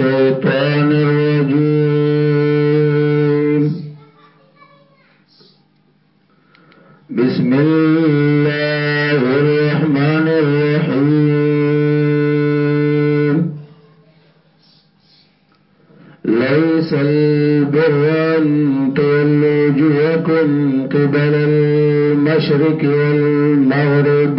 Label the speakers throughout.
Speaker 1: الشيطان الرجيم بسم الله الرحمن الرحيم ليس البر أن تولوا وجوهكم قبل المشرق والمغرب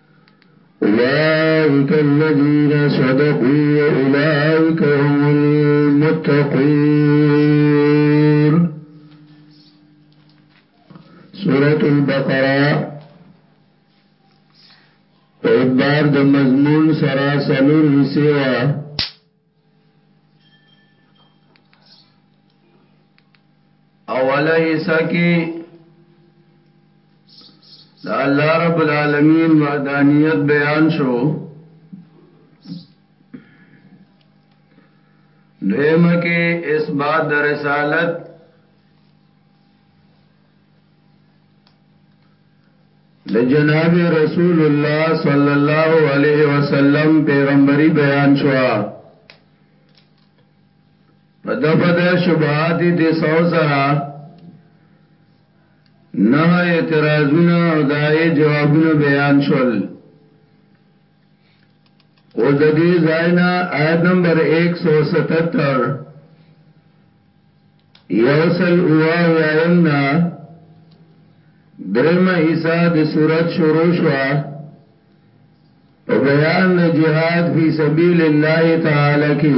Speaker 1: أولئك الذين صدقوا وأولئك هم للمتقين سورة البقرة اعبار د مضمون سرا سلور حسیوہ اوله حصہ کې د الله رب العالمین وحدانیت بیان شو دویم کې اثبات د رسالت د جناب رسول الله صلی الله علیه وسلم پیغمبري بیان شو په دغه د شبهات ته سو سره نه اعتراضونه او دای جوابونه بیان شول اوس د دې ځای نه آیت نمبر 177 یوصل اوه یایم نه دریم حصہ د صورت شروع شو په بیان د جهاد فی سبیل الله تعالی کې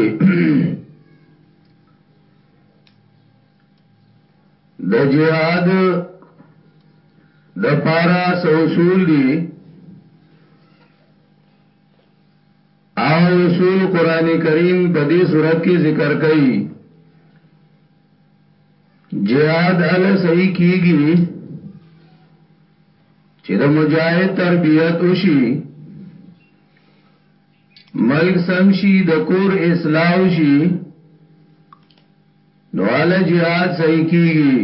Speaker 1: د جهاد د پارا سو اصول دی او اصول قران کریم په دې صورت کې ذکر کړي جهاد ال صحیح کیږي چې د مجاهد تربیت وشي ملک سمشي د کور اصلاح وشي نو اله جهاد صحیح کیږي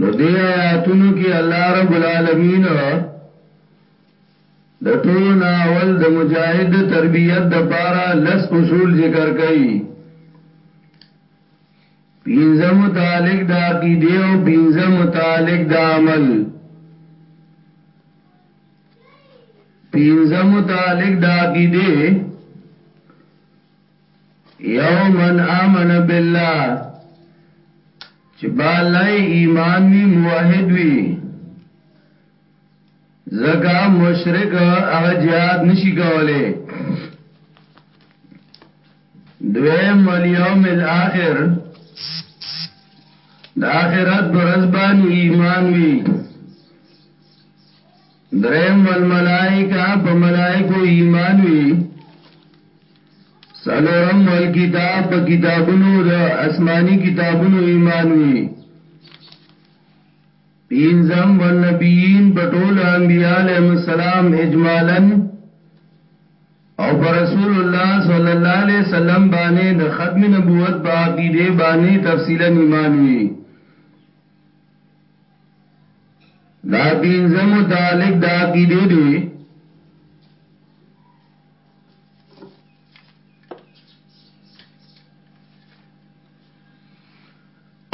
Speaker 1: نو دی آیاتونو کې الله رب العالمین د ټولو نه اول د مجاهد تربیت د پاره لس اصول ذکر کړي پینځه متعلق د عقیده او پینځه متعلق د عمل پینځه متعلق د عقیده یو من آمن بالله چې بالای ایمان وی موحد وی زکا مشرک هغه jihad نشي کوله دویم والیوم الاخر د اخرت پر ځبان ایمان وی دریم والملائکه په ملائکو ایمان وی سلورم والکتاب په کتابونو د آسمانی کتابونو ایمان وی پینزم والنبیین په ټول انبیاء علیهم السلام اجمالا او پر رسول الله صلی الله علیه وسلم باندې د ختم نبوت په عقیده باندې تفصیلا ایمان وی دا پینځه متعلق د عقیده دی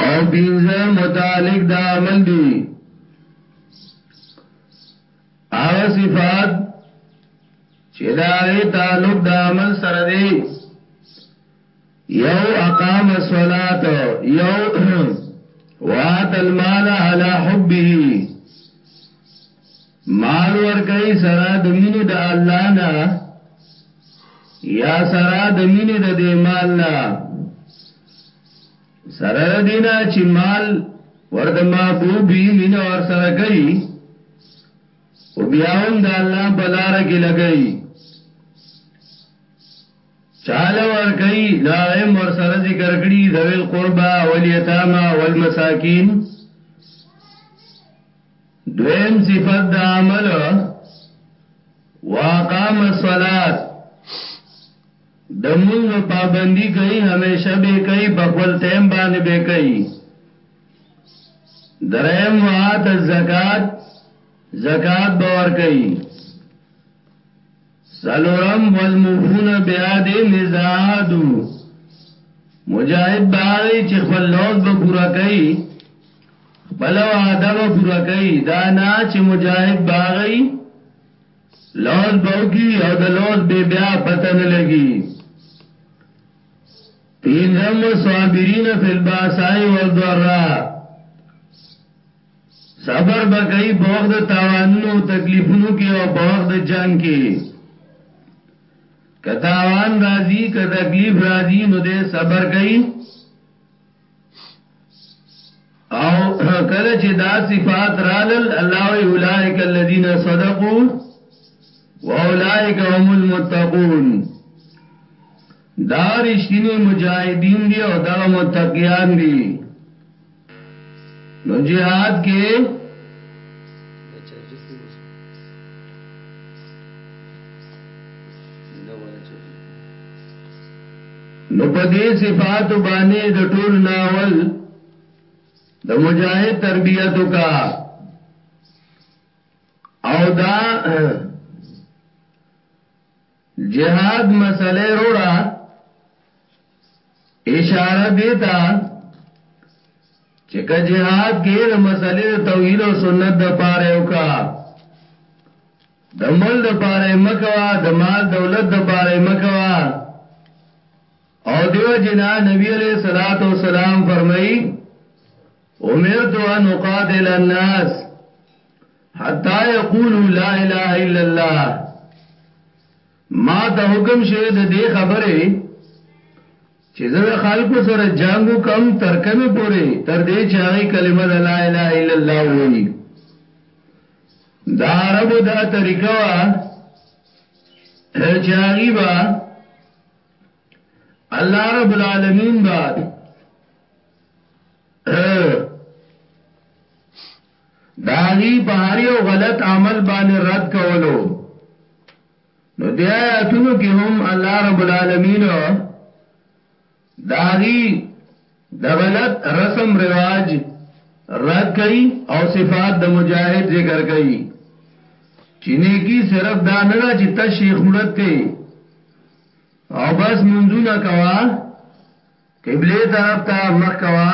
Speaker 1: او پینځه متعلق د عمل دی هغه صفات چې دا غي تعلق د عمل سره دی یو اقام الصلات یو وات المال علی حبه مال ور کوي سره د مینې د الله نه یا سره د مینې د دې مال نه سره د دینه چې مال ورته محبوبي مين ور سره کوي او بیا هم د الله په لار کې لګي چاله ورکي نو هغه مور سره ذکر کړي ذوی القربا والیتاما والمساکین دویم صفت د عمل واقام الصلات د منځ پابندی کوي همیشه به کوي په خپل ټیم باندې به کوي دریم وات الزکات زکات باور کوي سلورم والموفون بیادهم اذا عادو مجاهد باغی چې خپل لوز به پورا کوي خپل وعده به پورا کوي دا نه چې مجاهد باغی لوز بوکی او د لوز به بیا پته نه لګي پینځم صابرین فی الباساء والضراء صبر به کوي په وخت د تاوانونو او تکلیفونو کې او په وخت د جنگ کې کتاوان راضی که تکلیف راضی نو دې صبر کوي او کله چې دا صفات رالل الله وی اولائک الذین صدقوا واولائک هم المتقون دا رشتینی مجاهدین دی او دغه متقیان دی نو جهاد کې نو په دې صفات باندې د ټول ناول د مجاهد تربیت کا او دا جهاد مسئله روړه اشاره دیتا چې که جهاد کې د مسلې د توحید او سنت د پاره یو کا د مل د پاره مکوا د مال دولت د پاره مکوا او دیو جنا نبی علیہ الصلات والسلام فرمایي امرت ان اقاتل الناس حتا یقولو لا اله الا الله ما ته حکم شه د دې خبره چې زه د خلکو سره جنگو کم تر کمه پوري تر دې چې هغه کلمه د لا اله الا الله وایي دا عربو دا طریقه وا چې هغه با الله رب العالمین با د هغوی په هر یو غلط عمل باندې رد کولو نو د آیاتونو کې هم الله رب العالمین د هغوی د غلط رسم رواج رد کوي او صفات د مجاهد ذکر کوي چې نیکی صرف دا نه ده چې ته شیخ مرت کې او بس منځونه کوا قبله طرف ته مخ کوا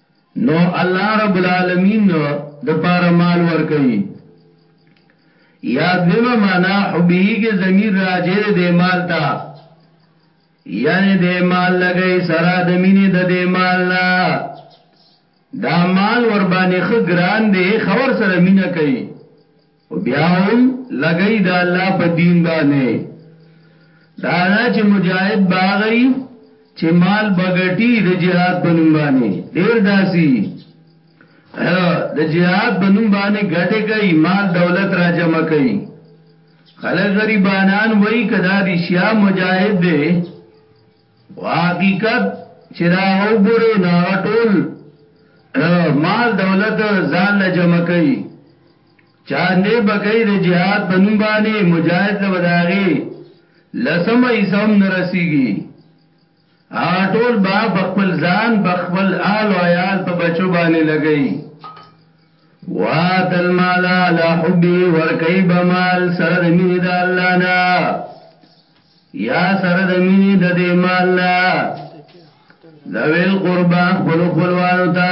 Speaker 1: نو الله رب العالمین د پاره مال ور کوي یاد به معنا حبی کې ضمیر راجه د مال تا یعنی د مال لګي سرا د مینې د د مال نه دا مال ور باندې خ ګران دی خبر سره مینه کوي او بیا هم لګی د الله په دین باندې دا نه چې مجاهد باغی چې مال بغټی د جهاد په نوم باندې ډیر داسي د جهاد په نوم باندې ګټه کوي مال دولت را جمع کوي خلک غریبانان وای کدا دي شیا مجاهد دی حقیقت چې دا وګورو ناغټول مال دولت ځان له جمع کوي چاندې به کوي د جهاد په نوم باندې مجاهد له بداغي لسم ایسه هم نرسیږي هغه ټول با بخپل ځان بخپل آل او عیال په بچو باندې لګئی وات المال علی حبی ورکی بمال سره د مینې د الله نه یا سره د مینې د دې مال نه ذویل قربا خپل خپلوانو ته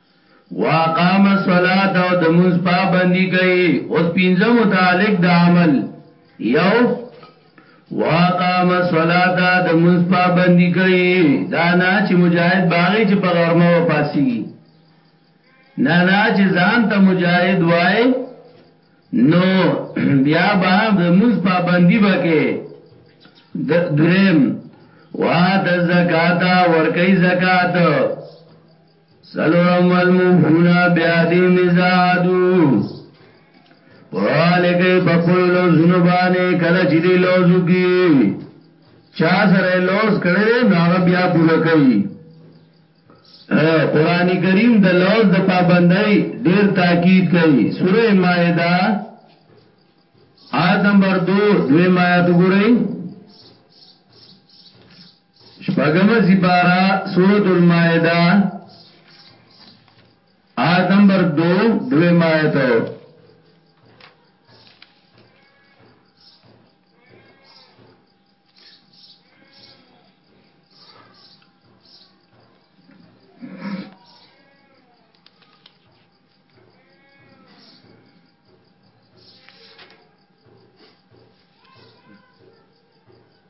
Speaker 1: واقام الصلاه او د منځ پابندي کوي اوس پنځه متعلق د عمل یو واقام الصلاه د منځ پابندي کوي دا نه چې مجاهد باغی چې په غرمه و پاسي نه نه چې ځان ته مجاهد وای نو بیا به د منځ پابندي وکي د دریم وا د زکات ورکي زکات سلورم والموفون بیادی مزادو پوال کئی پپلو لوزنو بانے کلا چی دی لوزو کی چا سره لوز کړي نو هغه بیا پوره کوي قران کریم د لوز د پابندۍ ډیر تاکید کوي سوره مائده آیت نمبر 2 دوی آیت وګورئ شپږمه سپاره سورۃ المائده آیت نمبر 2 دوی مایت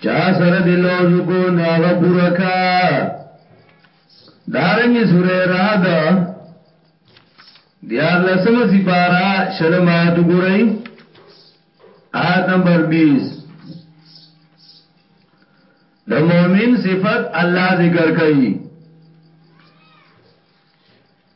Speaker 1: چا سره دی لوز کو ناغا پورا کا دارنگی سور راد دیار لسم سپارا شلم آیت گو رئی آیت نمبر بیس د مومن صفت الله ذکر کوي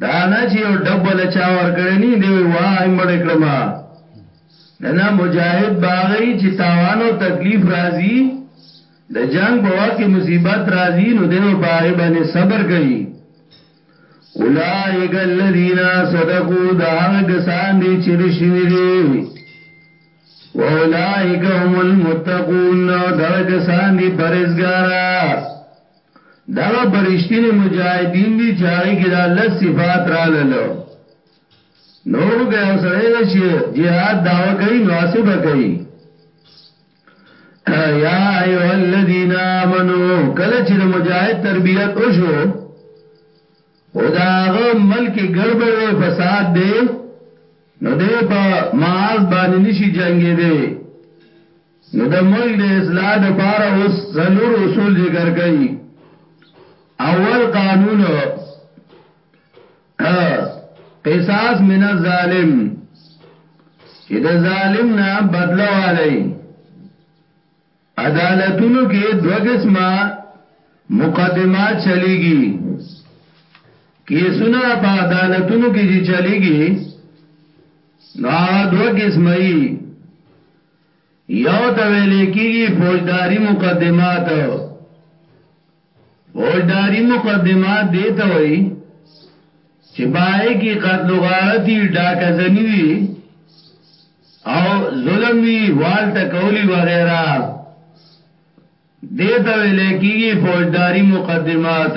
Speaker 1: دا نه چې یو ډبل چا ور کړی نه دی وی وای مړ کړم نه نه مجاهد باغی چې تاوان او تکلیف راځي د جنگ په وخت کې مصیبت راځي نو دیو پاغه باندې صبر کوي اولائک الذین صدقوا دا هغه کسان دي چې رښتینی دي و اولائک هم المتقون دا کسان دي پرهیزګارا دغه برشتینی مجاهدین دی چې هغه کې دا لس صفات را لاله نو که یو سره دی چې جهاد داوا کوي نو هڅه به کوي یا ایو الذین آمنو کله چې مجاهد تربیت وشو او داغه ملک ګړبړ وي فساد دی نو دې په معاذ باندې نشي جنگي دی نو د ملک د اصلاح د پاره اوس څلور اصول ذکر کړي اول قانون قصاص من الظالم چې د ظالم نه بدلا والی عدالتونو کې دوه قسمه مقدمات چلیږي کیسونه په عدالتونو کې چې چلیږي نو هغه دوه قسمه یو ته ویل کیږي فوجداري مقدمات فوجداري مقدمات دی ته وایي چې پای کې قتل غارتی ډاکه زنی وي او ظلم وی وال تکولی وغیرہ دیتا ویلے کیگی فوجداری مقدمات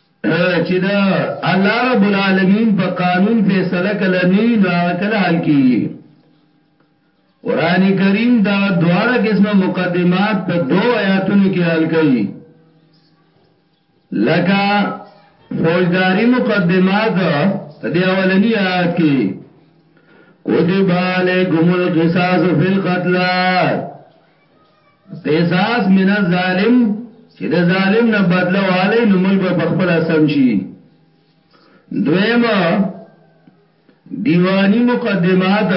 Speaker 1: چی د الله رب العالمین په قانون فیصله کله نوی نو هغه کله حل کیږي قران کریم دا دواړه قسمه مقدمات په دو آیاتونو کې حل کړي لکه فوجداری مقدمات دی اولنی آیات کې کتب علیکم القصاص فی القتلات قصاص من الظالم چې د ظالم نه بدله والی نو ملک په خپل سم شي دویمه دیوانی مقدمات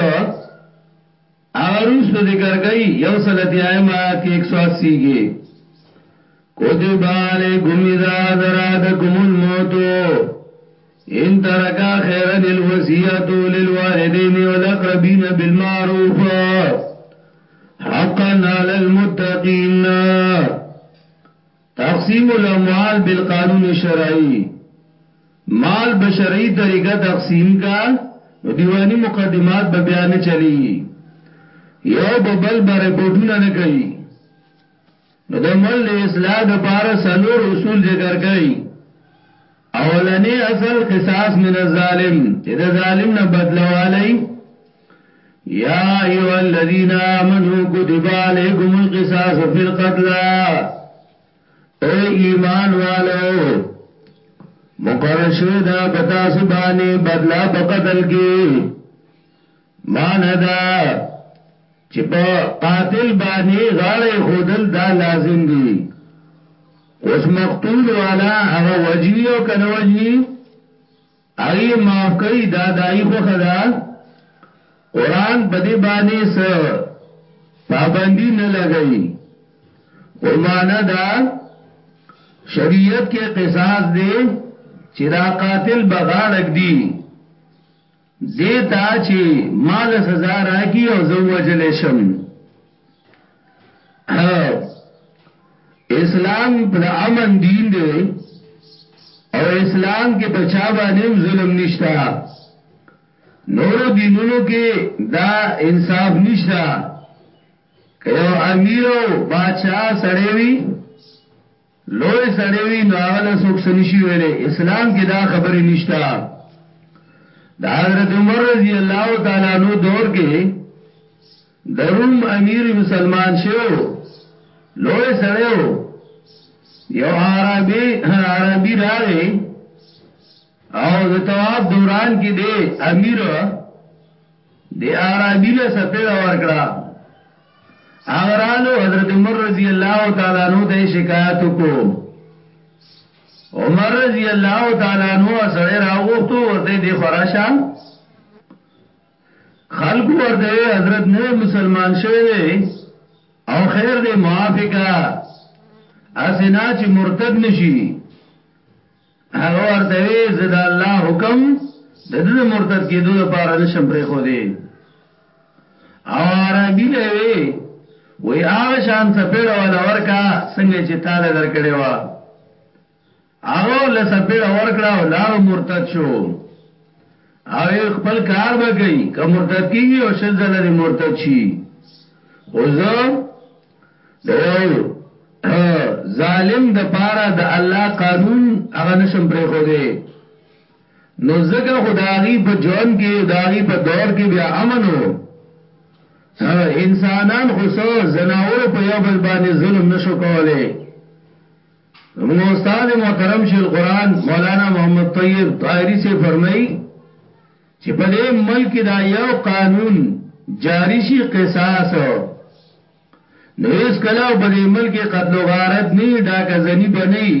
Speaker 1: اغروس ذکر کئی یو سلطیائم آیات کے ایک سو اسی کے کتب علیکم اذا درادکم الموت ان ترک خیرا الوصیت للوالدین والاقربین بالمعروف حقا علی المتقین تقسیم الاموال بالقانون شرعی مال بشرعی طریقہ تقسیم کا نو دیوانی مقدمات به بیان چلی یو ببل بر رپورټونه نه کوي نو د مل د اصلاح د پار سلور اصول ذکر کړي اولنی اصل قصاص من الظالم چې د ظالم نه بدلوالی یا ایو الذین آمنو کتب علیکم القصاص فی القتل اے ایمان والو مقرر شوی دا پتا سبانی بدلا په قتل کې معنی دا چې په قاتل باندې غاړه خودل دا لازم دي اوس مقتول والا هغه وجنی او کنه وجنی ای معاف کوي دا دای خو خدا قران په دې باندې س پابندی نه لګئی او معنا دا شریعت کې قصاص دی چې دا قاتل بغاړک دی دې تا چې مال سزا راکی او زه وجل شم اسلام پر امن دین دی او اسلام کې په چا باندې ظلم نشتا نورو دینونو کې دا انصاف نشتا که یو امیر او بادشاہ سړی وي لوی سړی وی نو هغه له څوک څه نشي ویلی اسلام کې دا خبرې نشته د حضرت عمر رضی الله تعالی عنہ دور کې د روم امیر مسلمان شو لوی سړیو یو عربي عربي راغی او د تواب دوران کې دی امیر دی اعرابی له سپیړه ورکړه هغه رالو حضرت عمر رضی الله تعالی عنہ ته شکایت وکړو عمر رضی الله تعالی عنہ سره راغوښتو ورته دی خراشه خلق ورته حضرت نه مسلمان شوی دی او خیر دی موافقه اسنا چې مرتد نشي هغه ورته وی زدا الله حکم د دې مرتد کېدو لپاره نشم پرې خو دی او عربي له وی وی هغه شان سپېړه ولا ورکا څنګه چې تاله درکړې و هغه له سپېړه ورکړه او لار مرتد شو او خپل کار به کوي که مرتد کیږي او شل زله دې مرتد شي او زه د یو ظالم د پاره د الله قانون هغه نشم پرې خو دی نو زګه خداغي په جون کې داغي په دور کې بیا امنو انسانان خو سو زناور په یو بل باندې ظلم نشو کوله موږ استاد محترم شیخ القرآن مولانا محمد طیب طاهری سے فرمایي چی په دی ملک کی دا یو قانون جاری شی قصاص نو هیڅ کله په دی ملک کی قتل و غارت نی ډاکه زنی بنی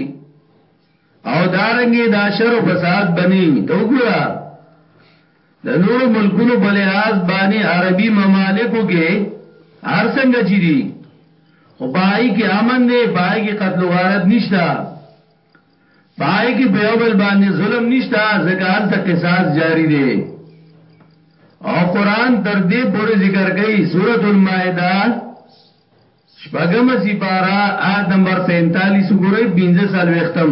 Speaker 1: او دارنګي دا شر او فساد بنی ته وګوره د نورو ملکونو په لحاظ باندې عربي ممالکو کې هر څنګه چي دي خو پای کې امن دی پای کې قتل غارت نشتا پای کې په یو بل باندې ظلم نشته ځکه هلته قصاص جاری دی او قران تر دې پورې ذکر کوي سورۃ المائده شپږم سی پارا آیت نمبر 45 وګورئ 15 سال وختم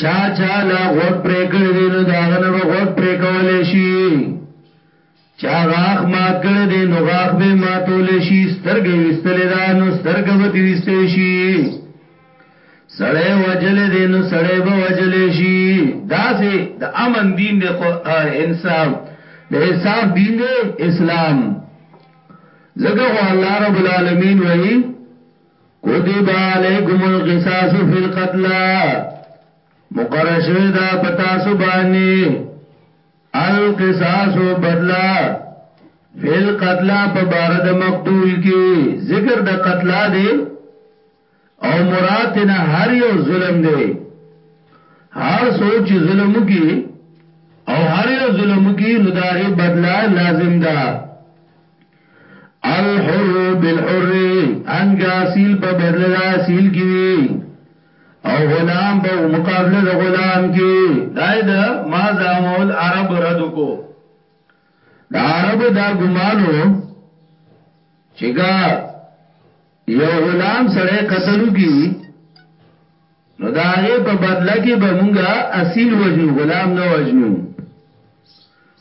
Speaker 1: چا چا لا غوږ پرې کړی دی نو دا غنه به غوږ پرې کولې شي چا غاخ مات کړی دی نو غاخ به ماتولې شي سترګې وستلې دا نو سترګې به وستې شي سړې وجلې دی نو سړې به وجلې شي دا سه د امن دین دی انصاف د انصاف دین دی اسلام زګه الله رب العالمین وایي کتب علیکم القصاص فی القتل مقرر شوی دا پتا سبانی القصاص بدلا فی القتل په بار د مقتول کی ذکر د قتل دی او مراد نه هر یو ظلم دی هر سوچ ظلم کی او هر یو ظلم کی نو داغه بدلا لازم ده الحر بالحر انګه اصیل په بدل دا اصیل کی وی او غلام په مقابله د غلام کې دای د ما زامول عرب رد کو د عرب دا ګمانو چې ګا یو غلام سره قتل وکي نو دا هغه په بدله کې به مونږه اصیل وجنو غلام نه وجنو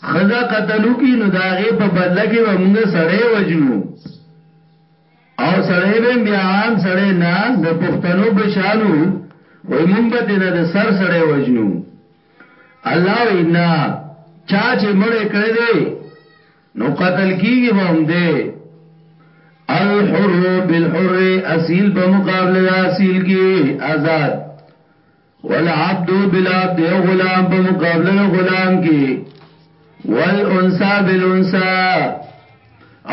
Speaker 1: خزا قتل وکي نو دا هغه په بدله کې به مونږه سړی وجنو او سړی به بیا عام سړی نه د پښتنو بشانو وای مونږ به نه د سر سړی وجنو الله وینا چا چې مړ کړی دی نو قتل کیږي به هم دی الحر بالحر اصیل په مقابله د اصیل کې آزاد والعبد بالعبد او غلام په مقابله د غلام کې والانثى بالانثى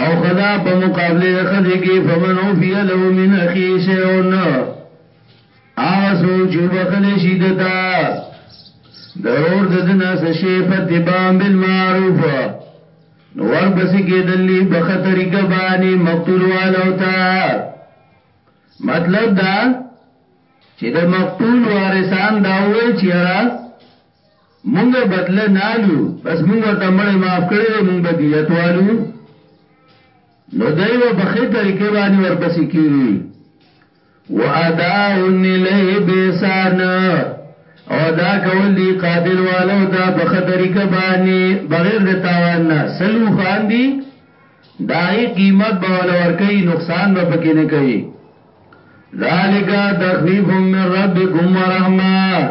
Speaker 1: او خدا په مقابله د خدای کې فمن اوفی له من اخی شیئون هغه څوک چې وبخل شي دتا ضرور د دنا سشي فتبام بالمعروف نور بس کې دلی بخطر کبانی مقتول والو تا مطلب دا چې د مقتول وارثان دا وای چې را مونږ بدله نالو بس مونږ ورته مړې معاف کړې مونږ بدیت والو نو دایو بخې طریقې باندې ورپسې کیږي و اداء الیه باحسان او دا کول دی قاتل والو ته په خطرېکه باندې بغیر د تاوان نه سلو خان دی دای قیمت به ول ورکی نقصان به پکې نه کوي ذالک تخفیف من ربکم ورحمه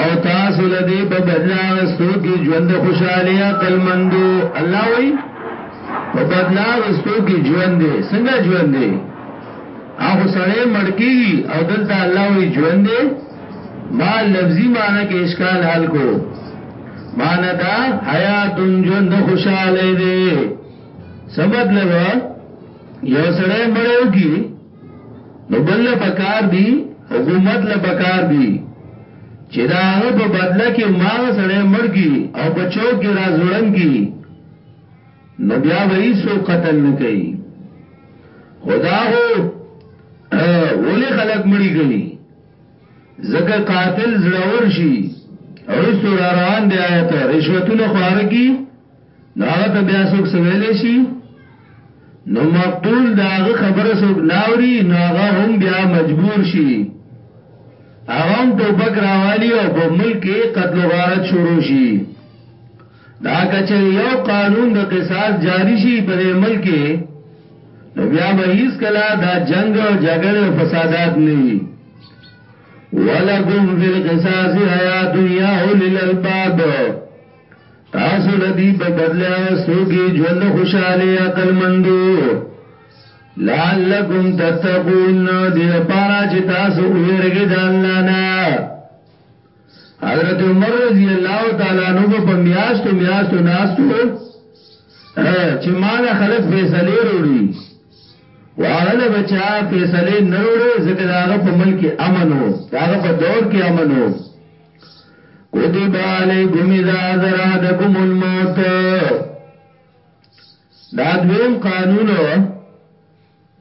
Speaker 1: او تاسو لدی په بدلا غستو کی ژوند خوشحالی عقل مندو الله وی په بدلا غستو کی ژوند دی څنګه ژوند دی هغه سره مړکی او دلته الله وی ژوند دی ما لفظی معنی کې اشکال حل کو معنی دا حیات ژوند خوشحالی دی سمت لوا یو سره مړو کی نو بل له پکار دی حکومت له پکار دی چې دا هغه په بدله کې ماغه سړی مړ کی او په چوک کې را زړن کی نو بیا وای سو قتل نه کوي خدا هو ولی خلق مړی کوي زکه قاتل زړور شي او سور روان دی آیت رشوتونه خواره کی نو هغه ته بیا څوک سویلې شي نو مقتول دا هغه خبره څوک ناوري نو هغه هم بیا مجبور شي هغه هم ټوپک راوالی او په ملک قتل و غارت شروع شي دا کچر یو قانون د قصاص جاری شي په ملک نو بیا به هیڅ کلا دا جنگ او جګړه او فسادات نه وي ولکم فی القصاص حیات یا اولل الباب تاسو لدی په بدل اوستو کی ژوند خوشاله عقل مندو لعلکم تتقون دی لپاره چې تاسو ویرګی د الله نه حضرت عمر رضی الله تعالی عنہ په میاشتو میاشتو ناستو چې مال خلک فیصله وروړي واغله بچا فیصله نه وروړي ځکه داغه په ملک امن وو داغه په دور کې امن وو کتب علیکم اذا زرادکم الموت دا دویم قانون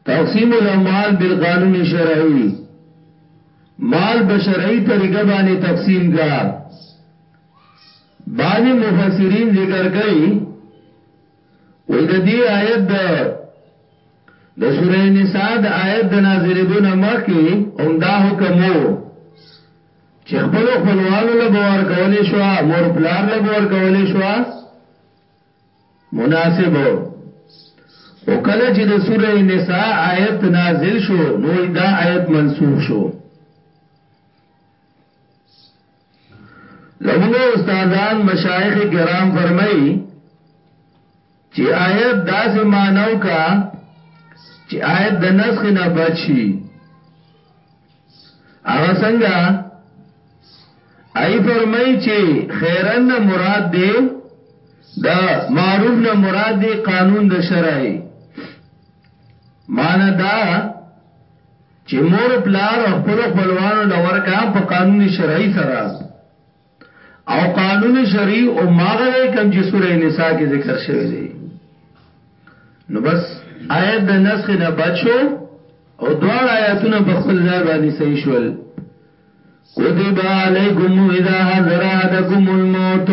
Speaker 1: تقسیم الاموال بالقانون شرعی مال بشرعی طریقہ باندې تقسیم کا بعض مفسرین ذکر کوي وې د دې آیت د د سورې نساء د آیت د نازلېدو نه مخکې هم دا حکم وو چې خپلو خپلوانو له به ورکولی شو مور پلار له به ورکولی شو مناسب او کله چې د سوره نساء آیت نازل شو نو دا آیت منسوخ شو زموږ استادان مشایخ کرام فرمایي چی آیت داسې مانو کا چی آیت د نسخ نه بچی اغا سنگا ای فرمائی چی خیرن نه مراد دی دا معروف نه مراد دی قانون د شرعی مانا دا چې مور پلار خپل خپلوانو لور کا په قانوني شرعي سره او قانون شرعي او ماغه دی کوم چې سوره نساء کې ذکر شوی دی نو بس آیت د نسخ نه بچو او دوړ آیاتونه په خپل ځای باندې صحیح شول کتب علیکم اذا حضر احدکم الموت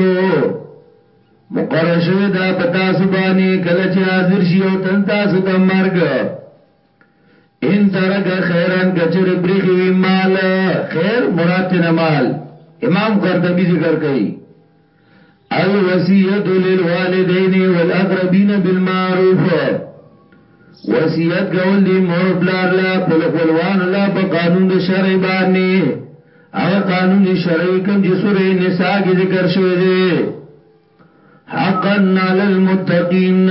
Speaker 1: مقرر شوی دا پتا سبانی کله چې حاضر شي او تن تاسو ته مرګ ان ترک خیرن کچر پریخی وی مال خیر مراد تینا مال امام قرطبی ذکر کئی الوسیت للوالدین والاقربین بالمعروف وصیت کول دی مور پلار لا پلخولوان لا په قانون د شرع باندې هغه قانون شرعي کوم چې سورې نساء کې ذکر شوی دی حقا علی المتقین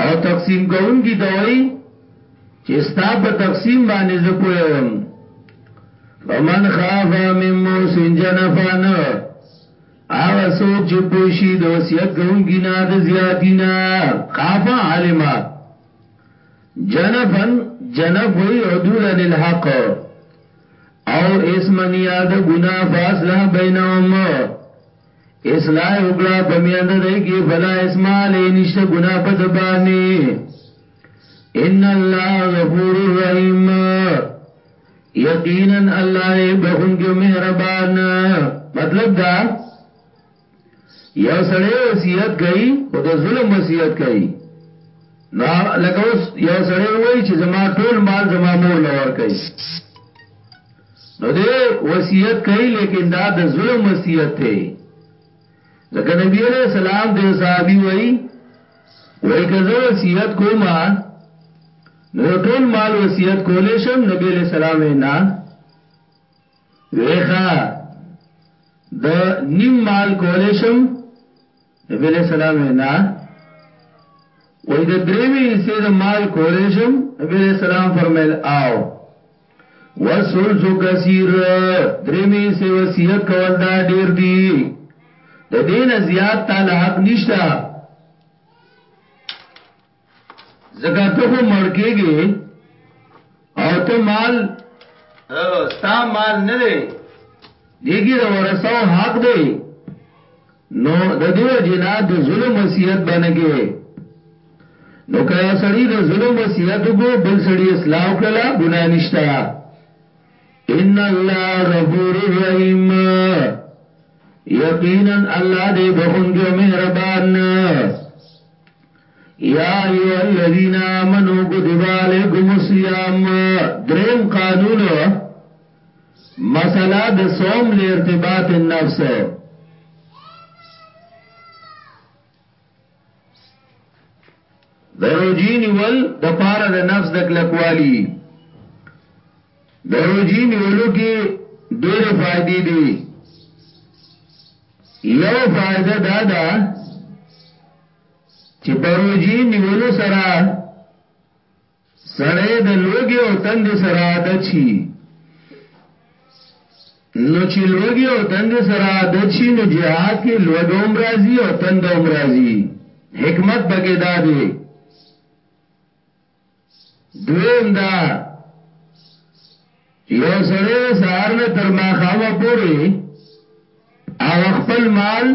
Speaker 1: او تقسیم کوونکی ته وایي چې ستا په تقسیم باندې زه پوه وم فمن خاف من موسن جنفان هغه څوک چې پوښي د وصیت کوونکی نه د زیاتینا خاف علما جنفن جنف وی عدولا للحق او اسمنیا د گناہ فاصله بینهم اصلاح وکړه په میند دای کې فلا اسمال نشته ګنا په دبانې ان الله غفور الرحیم یقینا الله دې بخون کې مهربان مطلب دا یو سړی وصیت کوي او د ظلم وصیت کوي نا لکه اوس یو سړی وایي چې زما ټول مال زما مور لور کوي نو دې وصیت کوي لیکن دا د ظلم وصیت دی ځکه نبی علیہ السلام ته صحابي وای وای که زه وصیت کوم نو ټول مال وصیت کولې شم نبی علیہ السلام نه ویخه د نیم مال کولې شم نبی علیہ السلام وی نا وی د دریمی حصے د مال کولې شم نبی علیہ السلام فرمایل آو وسلس کثیر دریمی حصے وصیت کول دا ډیر دی د دین زیات تعالی حق نشتا ځکه ته خو مړ کېږې او ته مال ستا مال نه دی دیګی د ورثو حق دی نو د دیو جنا د ظلم وصیت باندې کې نو کیا سړی د ظلم وصیت کو بل سړی اصلاح کړه ګنا نشتا ان الله غفور رحیم یقینا الله دې بخون کې مهربان یا ایو الذین آمنو کتب علیکم الصیام دریم قانون مسله د صوم له ارتباط النفس دروجین ول د پاره د نفس د کلکوالی دروجین ولو کې ډېر فائدې دي یو فائدہ دا ده چې په روژې نیولو سره سړی د لوګي او تندې سره عادت شي نو چې لوګي او تندې سره عادت شي نو جهاد کې لوګ هم راځي او تند هم راځي حکمت پکې دا دی دویم دا چې یو سړی د سهار نه تر ماښامه پورې هغه خپل مال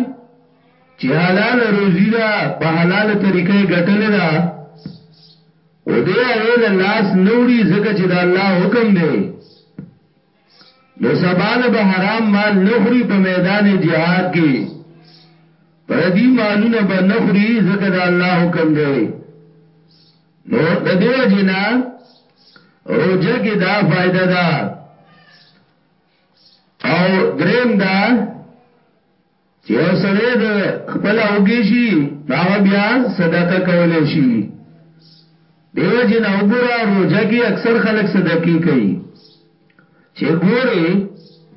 Speaker 1: چې حلال روزي ده په حلال طریقې ګټلې ده او دې هغه لاس نوړي ځکه چې د الله حکم دی د سبا نه به حرام مال نه خوري په میدان جهاد کې پردي مالونه به نه خوري ځکه دا الله حکم دی نو د دې وجنا روزه کې دا فائدہ ده او دریم دا چې یو سړی د خپل اوګی شي هغه بیا صدقه کولای شي دیو جن وګوره روزه کې اکثر خلک صدقې کوي چې ګوره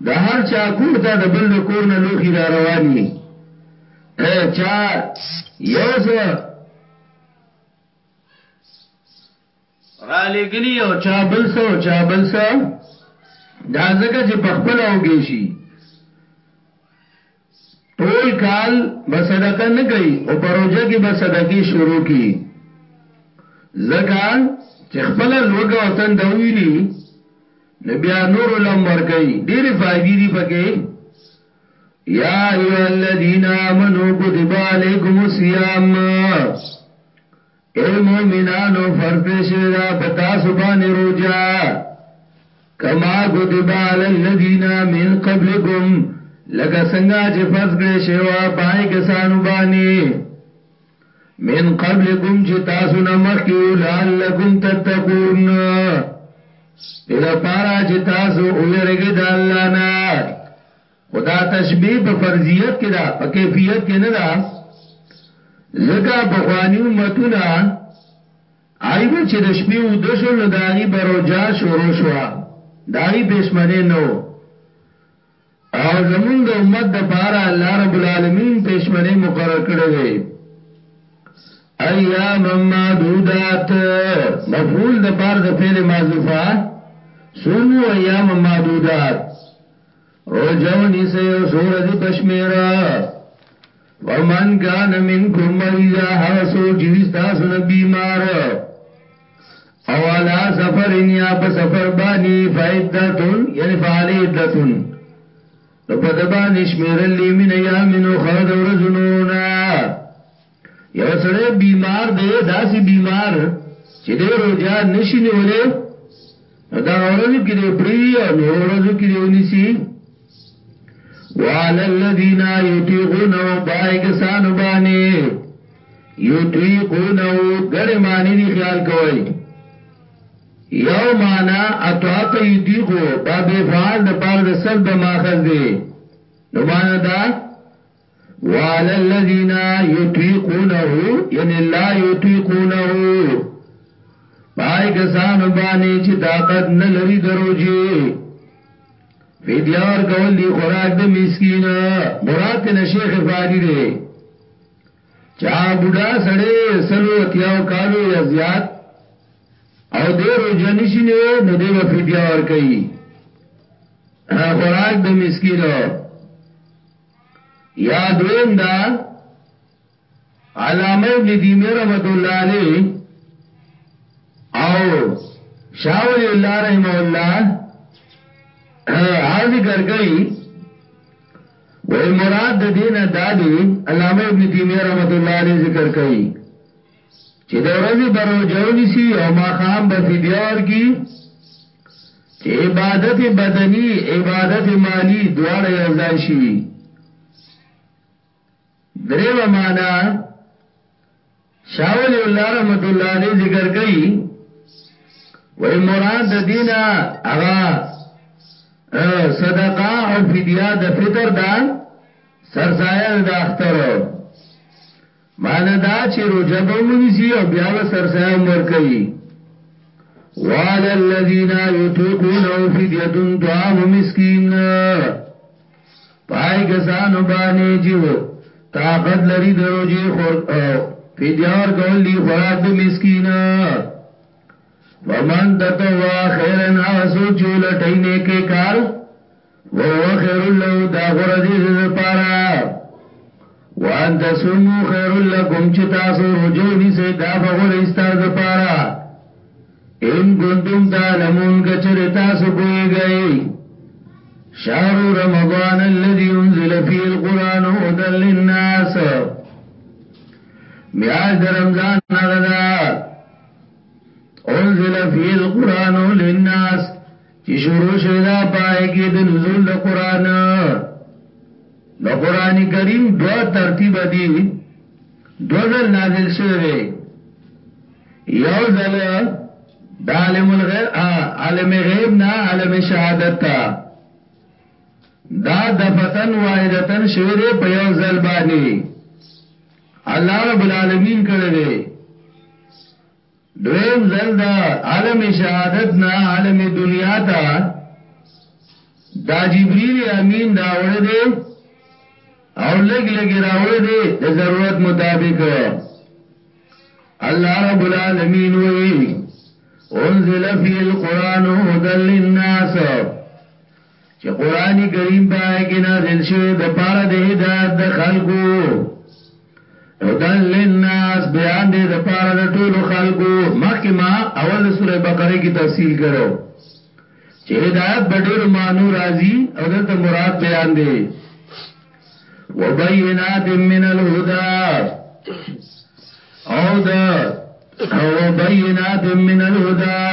Speaker 1: د هر چا کور ته د بل د کور نه لوخي را رواني چا یو څه رالېږلي او چا بل څه او چا بل څه دا ځکه چې په خپل اوګې شي ټول کال به صدقه نه کوي او په روزه کې به صدقې شروع کی ځکه چې خپل لوګه او تند ویني نو بیا نور لم ور کوي ډېر فائدې دي پکې یا ایو الذین آمنو کتب علیکم الصیام اې مؤمنانو فرض دې شوی دا په تاسو باندې روزه کما كتب على الذين من قبلكم لکه څنګه چې فرض کړی شوی وا پای کسانو باندې من قبلكم چې تاسو نه مخکې لعلكم تتقون دې لپاره چې تاسو ویریږئ د الله نه خو دا تشبیه په فرضیت کې ده په کیفیت کې نه ده ځکه پخوانی امتونه عیب چې د شپې او د شل نو داغي بروجا شروع شو داغي پښمنه نو او زمون د امت د پاره الله رب العالمین پښمنه مقرر کړې وي ایام معدودات مفعول د پاره د فعل محذوفه سونو ایام معدودات روجو نیسه یو سور دی پشمیرا ومن کان منکم مریضا هغه سوک چې وي تاسو نه بیمار او علا سفر یا په سفر باندې فائدتون یعنی فعلیدتون نو په دبا نشمیرل لیمن یا منو خود ورزنونا یو سړی بیمار دی داسې بیمار چې دی روجا نشي نیولې دا ورځو کې دی پریوی او نور ورځو کې دی ونیسی وعلى الذين يطيقونه بايکسان باندې يطيقونه غړې معنی دی خیال کوي یو معنا اطاعت یطيقو باب فعال د پاره د سر د ماخذ دی نو معنا دا وعلى الذين يطيقونه يعني لا يطيقونه پای کسان باندې چې طاقت نه لري دروځي فدیار کول دی خوراک د مسکین مراد نه شیخ فادی دی چا بوډا سړی سلو اتیاو کالو یا زیات او دې روزه نشي نیو نو دې به فدیه ور کوي خوراک د مسکینو یا دویم دا علامه ابن تیمیه رحمت الله علیه او شاه ولی الله رحمه الله ها ذکر کوي وای مراد د دینه دادی علامه ابن تیمیه رحمت الله علیه ذکر کوي چی د ورځی به روژه ونیسی او ماښام به فدیه ورکی چی عبادت بدنی عبادت مالی دواړه یو ځای شي دریم معنا شاول الله رحمت الله علیه ذکر کوي وای مراد د دینه هغه صدقه او فدیه د فطر دا سرسایه د اختر معنی دا چی روژه به ونیسی او بیا به سرسایم ورکوی وعلى الذين يطيقونه فديه طعام مسكين پای کسانو باندې چې طاقت لري د روزي خور فدیه ور کول دي خوراک د مسکین ومن تطوع خيرا اسو چولټینه کې کار وهو خیر له دا غره دې د پاره وان تسمو خیر لکم چې تاسو رجو نیسه دا بغور استاز د پاره ان کنتم تعلمون کچر تاسو پوي گئی شهر رمضان الذي انزل فيه القران هدى للناس میاش د رمضان هغه دا انزل فيه القران للناس چې شروع شوی دا پای کې د نزول د قران د قران کریم دو ترتیب دي دو ځل نازل شوی دی یو ځل د عالم الغیب عالم غیب نه عالم شهادت تا دا د فتن واحدتن شوی دی په یو ځل باندې الله رب العالمین کړی دی دویم ځل دا عالم شهادت نه عالم دنیا ته دا جبرئیل امین راوړی دی او لګ لګ راوړی دی د ضرورت مطابق الله رب العالمین وی انزل فی القرآن هدى للناس چې قران کریم پای کې نازل شوی د پاره د هدایت د خلکو هدن للناس بیان دې د پاره د ټولو خلکو مخکې ما اول سوره بقره کې تفصیل کړو چې هدایت د ډېرو مانو راځي او دلته مراد بیان دې وبینات من الهدى او دا وبینات من الهدى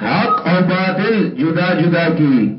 Speaker 1: حق او باطل جدا جدا کی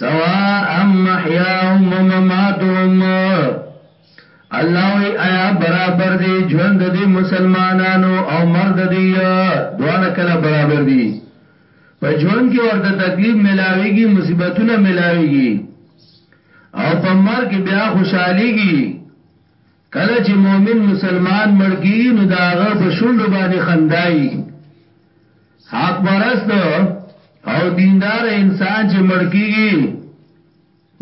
Speaker 1: سواء محیاهم و مماتهم الله وی آیا برابر دی ژوند دی مسلمانانو او مرد دی دوان کله برابر دی په ژوند کې ورته تکلیف ملاويږي مصیبتونه ملاويږي او په مرګ بیا خوشحاليږي کله چې مؤمن مسلمان مړ کی نو دا هغه په شونډو باندې خندای حق پرست او دیندار انسان چې مړ کیږي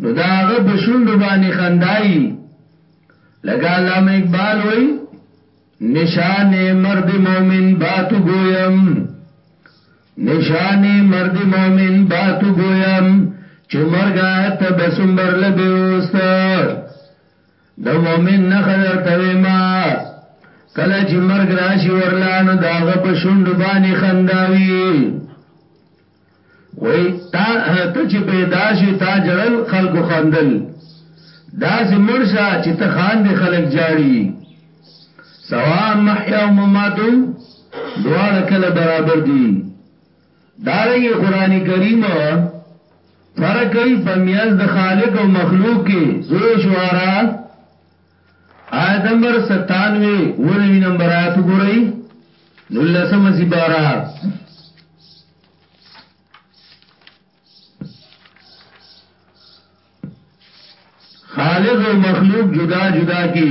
Speaker 1: نو دا هغه په شونډو باندې خندای لکه علامه اقبال وای نشان مرد مومن باتو گویم نشان مرد مومن باتو گویم چو مرگا تبسم بر لبیوستا د مؤمن نخ درته ویما کله چې مرګ راشي ورلانو داغه په شوند باندې خنداوي وای تا ته چې پیدا شي تا جړل خلکو خندل دا سه مرشا چې ته خان دي خلک جاړي سوا محیا او مماتو دواړه کله برابر دي دارنګه قران کریم فرق کوي په میاز د خالق او مخلوق کې سورې شعرا آیت نمبر 97 ولوی نمبر آیت ګورئ نلسم سپارا خالق او مخلوق جدا جدا کی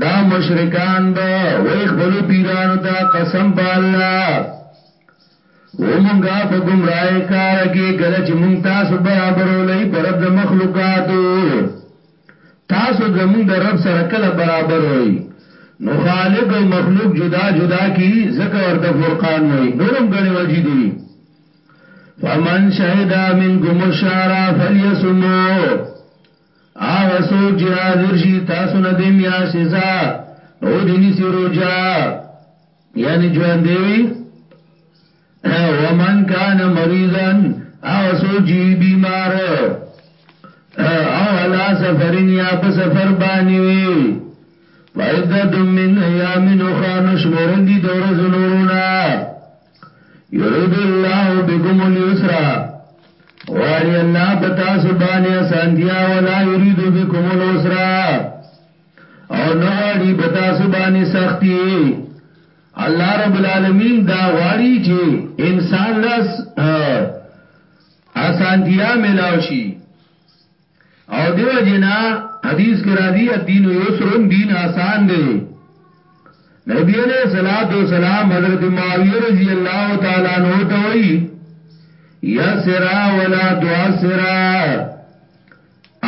Speaker 1: دا مشرکان با وای خپل پیرانو ته قسم په الله و مونږه په گمراه کار کې کله چې مونږ تاسو برابرو لای پر رب د مخلوقاتو تاسو زمونږ د رب سره کله برابر وای نو خالق او مخلوق جدا جدا کی زکه ورته فرقان وای نورم غنی وجی دی فمن شهدا منکم الشارا فلیسمو هغه څوک چې حاضر شي تاسو نه د میاشتې ځا او د نیسی روجا یعنی ژوند دی وی ومن کان مریضن او څوک چې بیمار او علا سفرین یا په سفر باندې وی فائدت من ایام اخر نشمرن دی دورز نورونا یرید الله بكم اليسر غواړي الله پتا سبحانه اسانتیا ولا یرید بكم العسر او نو غواړي پتا سبحانه سختی الله رب العالمین دا غواړي چې انسان لاس اسانتیا ملاوي شي او دیو جنا حدیث کې راځي الدين يسر دین آسان دی نبی علیہ الصلوۃ والسلام حضرت معاویہ رضی اللہ تعالی عنہ ته وی یسرا ولا تعسرا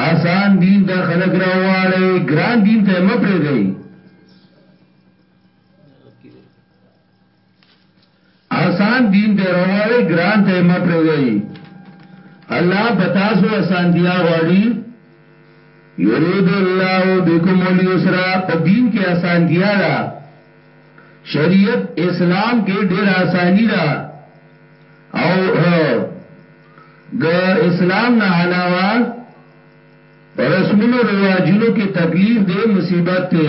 Speaker 1: آسان دین ته خلق راواله ګران دین ته مپره دی آسان دین ته راوړی ګران ته مه پریږدئ الله بتاسو آسانتیا غواړي یرید الله بكم اليسر په دین کې آسانتیا ده شریعت اسلام کې ډېر آسانی ده او د اسلام نه علاوه پرسمونو رواجونو کې تکلیف دی مصیبت ته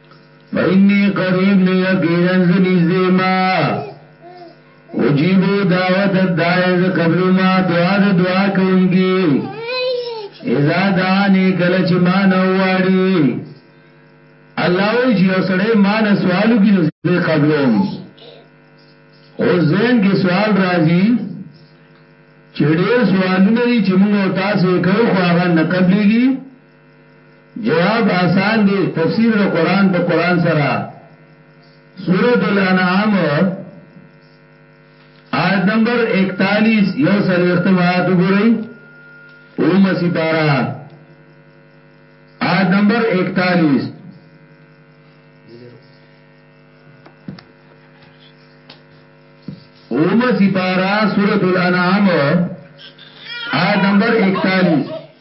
Speaker 1: فإني قریب نو یقینا زنیزدې ما اجیبو دعوت الدائز قبل ما دعا د دعا کوونکی اذا دعانی کله چې ما نه واړي الله وی چې یو سړی ما نه سوالو کې نو زه قبلوم او زین کې سوال راځي چې ډېر سوالونه دي چې موږ تاسو یې کوو خو هغه نه قبليږي جواب آسان دی تفسیر د قران په قران سره سورۃ الانعام آیت نمبر 41 یو سل اختمات وګورئ اوم سپارا آیت نمبر 41 اوم سپارا سورۃ الانعام آیت نمبر 41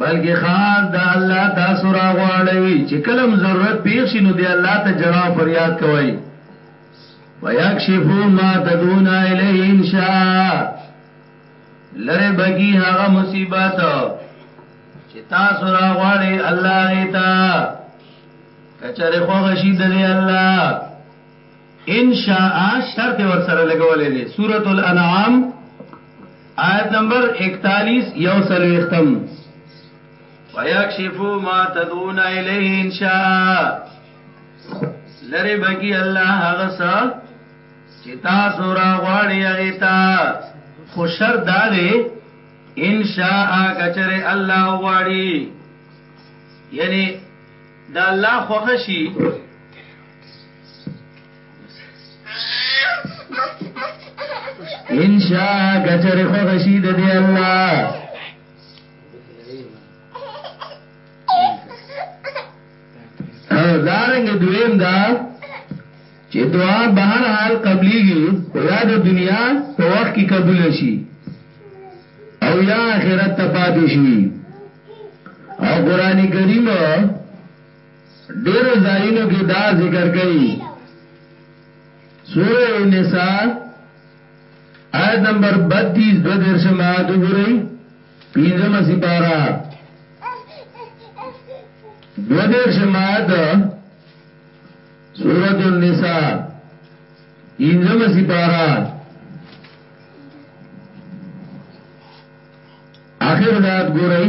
Speaker 1: بلکې خاص د الله تاسو را غواړي چې کلم ضرورت پیښ شي نو دی الله ته جړا او فریاد کوي ويكشفوا ما تدون الیه ان شاء لره بگی هغه مصیبت چې تاسو را غواړي الله غیتا کچره خو غشي د الله ان شاء شرط ورسره لګولې دي سورۃ الانعام آیت نمبر 41 یو سلوختم ويكشفوا ما تدعون اليه ان شاء لری بکی الله هغه سا چې تاسو را غواړی هغه تا خو شر داغه ان شاء کچره الله غواړي یعنی دا الله خوښ شي ان شاء کچر خو غشید دی الله او دارنګ دویم دا چې دعا به هر حال قبليږي یا د دنیا په وخت کې قبول شي او یا آخرت ته پاتې شي او قران کریم ډیرو ځایونو کې دا ذکر کړي سوره النساء آیت نمبر 32 دو درشم آیت وګورئ پنځمه سپارا دو درشم آیت سوره النساء پنځمه سپارا اخر ذات ګورئ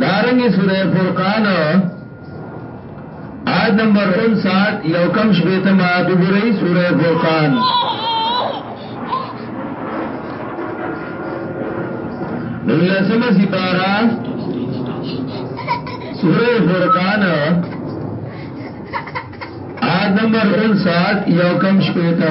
Speaker 1: دارنګي سوره فرقان آیت نمبر 59 یو کم شپې ته ما د ګورې سوره فرقان لسمه سپارا سوره فرقان آیت نمبر 59 یو کم شپې ته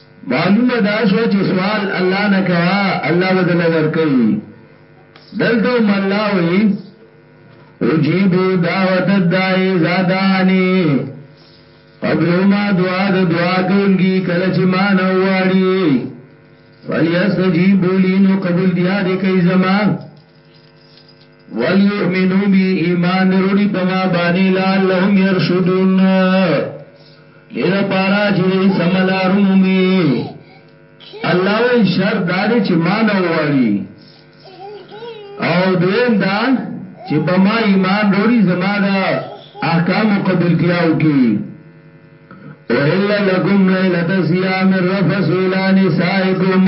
Speaker 1: معلومه دا شوه چې سوال الله نه کوه الله به دله ورکوي دلته هم الله وایي اجیبو دعوت الداعی زادانی قبلو ما دعا د دعا کونگی کله چې ما نه واړي فلیستجیبو لینو قبول دیا دې کوي زما وليؤمنو بي ایمان روړي په ما باندې لعلهم يرشدون دې دا پارا چې دې سملار مومي الله وی شر دا دې چې ما نه وړي او دویم دا چې په ما ایمان روړي زما دا احکام قبول کیاو کی احل لکم لیلۃ صیام الرفث الی نسائکم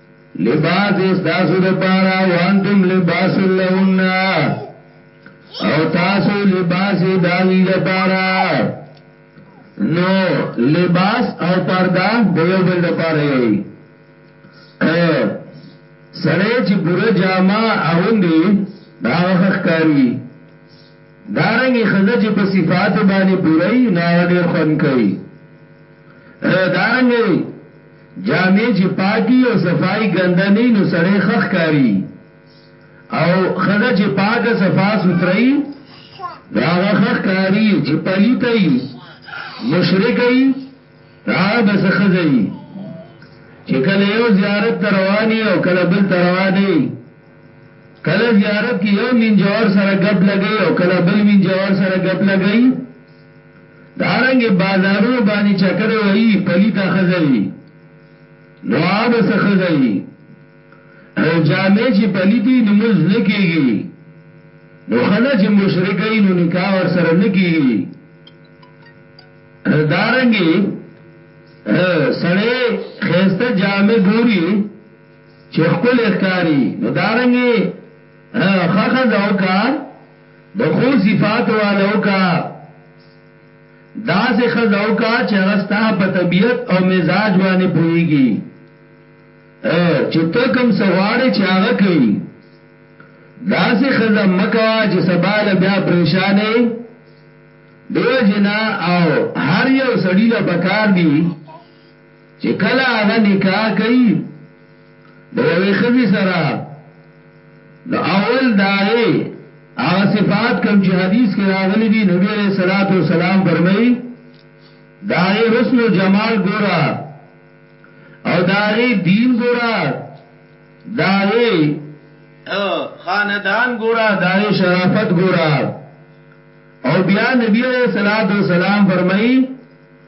Speaker 1: لباس دې تاسو د پاره وانتم لباس لهن او تاسو لباس دا وی د پاره نو لباس او پرده د یو بل د پاره یی سړی چې بوره جامه اغوندي دا وخت کاری دارنګي خزه چې په صفات باندې پوری نه ډیر خون کوي دارنګي جامې چې پاکې وي او صفايي ګنده نه وي نو سړی ښه ښکاري او ښځه چې پاکه صفا سوتره وي نو هغه ښه ښکاري چې پلیته وي مشرکه وي نو هغه به څه ښځه وي چې کله یو زیارت ته روان وي او کله بل ته روان وي کله زیارت کې یو مینجور سره ګپ لګي او کله بل مینجور سره ګپ لګي دارنګ بازارونو باندې چکر وهي پلیته خزوي نو عام څه خزوي او جامې چې پلیتی نو مز نه کیږي نو خدا چې مشرکای نو نکاح ور سره نه کیږي دارنګي سړې خيسته جامې ګوري چې خپل اخکاری نو دارنګي خخه ځاو کا د ښو صفاتو واله وکه داسې خزه وکه چې هغه ستا په طبیعت او مزاج باندې پوهیږي چې ته کوم څه غواړې چې هغه کوي داسې خزه مکوا چې سبا له بیا پریشانې دیو جنا او هر یو سړی له پکار دی چې کله هغه نکاح کوي د یوې خزي سره نو اول داغه هغه صفات کوم چې حدیث کې راغلي دي نبی عليه الصلاه والسلام فرمایي داغه حسن او جمال ګورا او داغه دین ګورا داغه خاندان ګورا داغه شرافت ګورا او بیا نبی عليه الصلاه والسلام فرمایي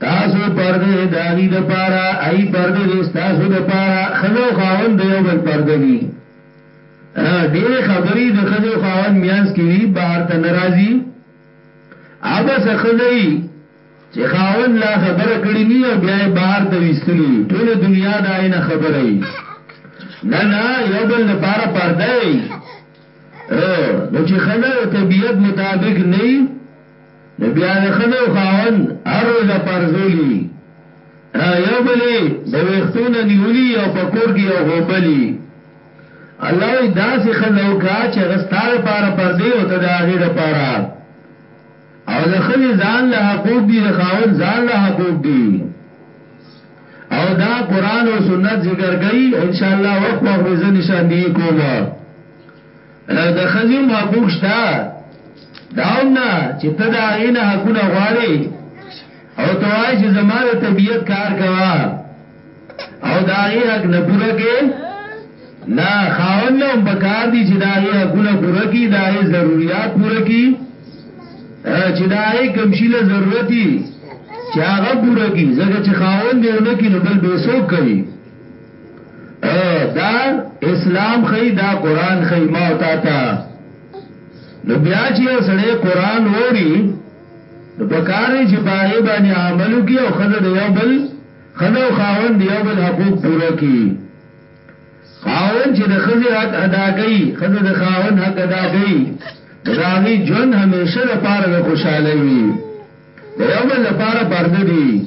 Speaker 1: تاسو پرده د هغې د پاره ای پرده د تاسو د پاره خزو خاوند د یو بل پرده وي ډېر خبرې د خزو خاوند میانس کې وي بهر ته ناراضي ابس خزي چې خاوند لا خبره کړی نی او بیا بهر ته وستلی ټول دنیا دا نه خبره ای نه نه یو بل نه پاره پرده ای نو چې خزه او طبیعت مطابق نه نو بیا د خزو خاوند هر روز پرزولی یو بلی د ویختونه نیولی او په کور کې یو غوبلی الله وی داسې خزو کا چې غستار پاره پردی او ته د هغه د پاره او د خزې ځان له حقوق دي د خاوند ځان له حقوق دي او دا قران او سنت ذکر کوي ان شاء الله وخت وخت به زه نشاندهي کوم د خزي هم حقوق شته دا هم نه چې ته دا غي نه حقونه غواړي او ته وایې چې زما د طبيعت کار کوا او دا غي حق نه پوره کې نه خاون نه هم پکار دي چې دا غي حقونه پوره کی دا غي ضرورت پوره کی چې دا غي کم شي له ضرورتي چې هغه پوره کی ځکه چې خاون دیونه کې نو بل به سو کوي دا اسلام خی دا قران خی ما او تا تا نو بیا چې یو سړی قران ووري نو په کار دی چې پاره باندې عملو کې او خزه د یو بل خزه او خاوند یو بل حقوق پوره کړي خاوند چې د خزه حق ادا کوي خزه د خاوند حق ادا کوي داغي جون همیشه لپاره خوشاله وي یو بل لپاره پرده دي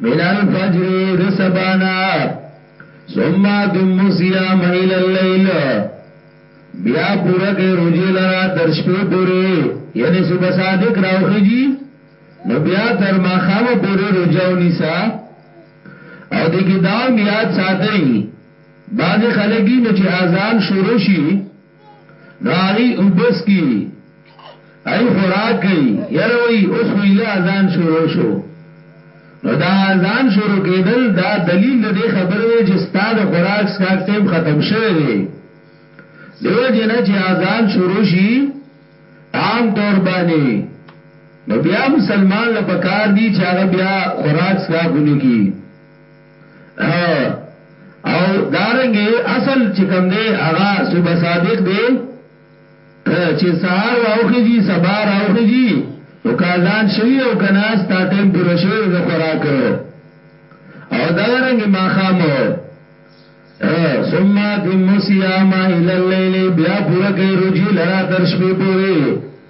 Speaker 1: من الفجر د سبانا ثم تم صيام الى الليل بیا پورا کې روزي لرا تر شپې پورې یعنی صبح صادق راوخی جی نو بیا تر ما خام پورې روزاو نسا او دې کې داوم یاد ساتي بعض خلګي نو چې اذان شروع شي نو هغه اوبس کی ای خوراک ای یره وی اوس ویله اذان شروع شو نو دا اذان شروع کېدل دا دلیل د دې خبرې دی چې ستاد خوراک سکاک ټیم ختم شوی دی دیو جنا چې اذان شروع شي عام طور باندې نو بیا مسلمان لپاره کار دی چې هغه بیا خوراک سکاک ونی کی او دارنګي اصل چې کم دی هغه صبح صادق دی چې سهار واوخیږي سبا راوخیږي نو کازان شوی او کناس تا ټیم پوره شوی د خوراک او دارنګي ماخام ثم تم صيام الى الليل بیا پوره کوي روزي لرا تر شپې پورې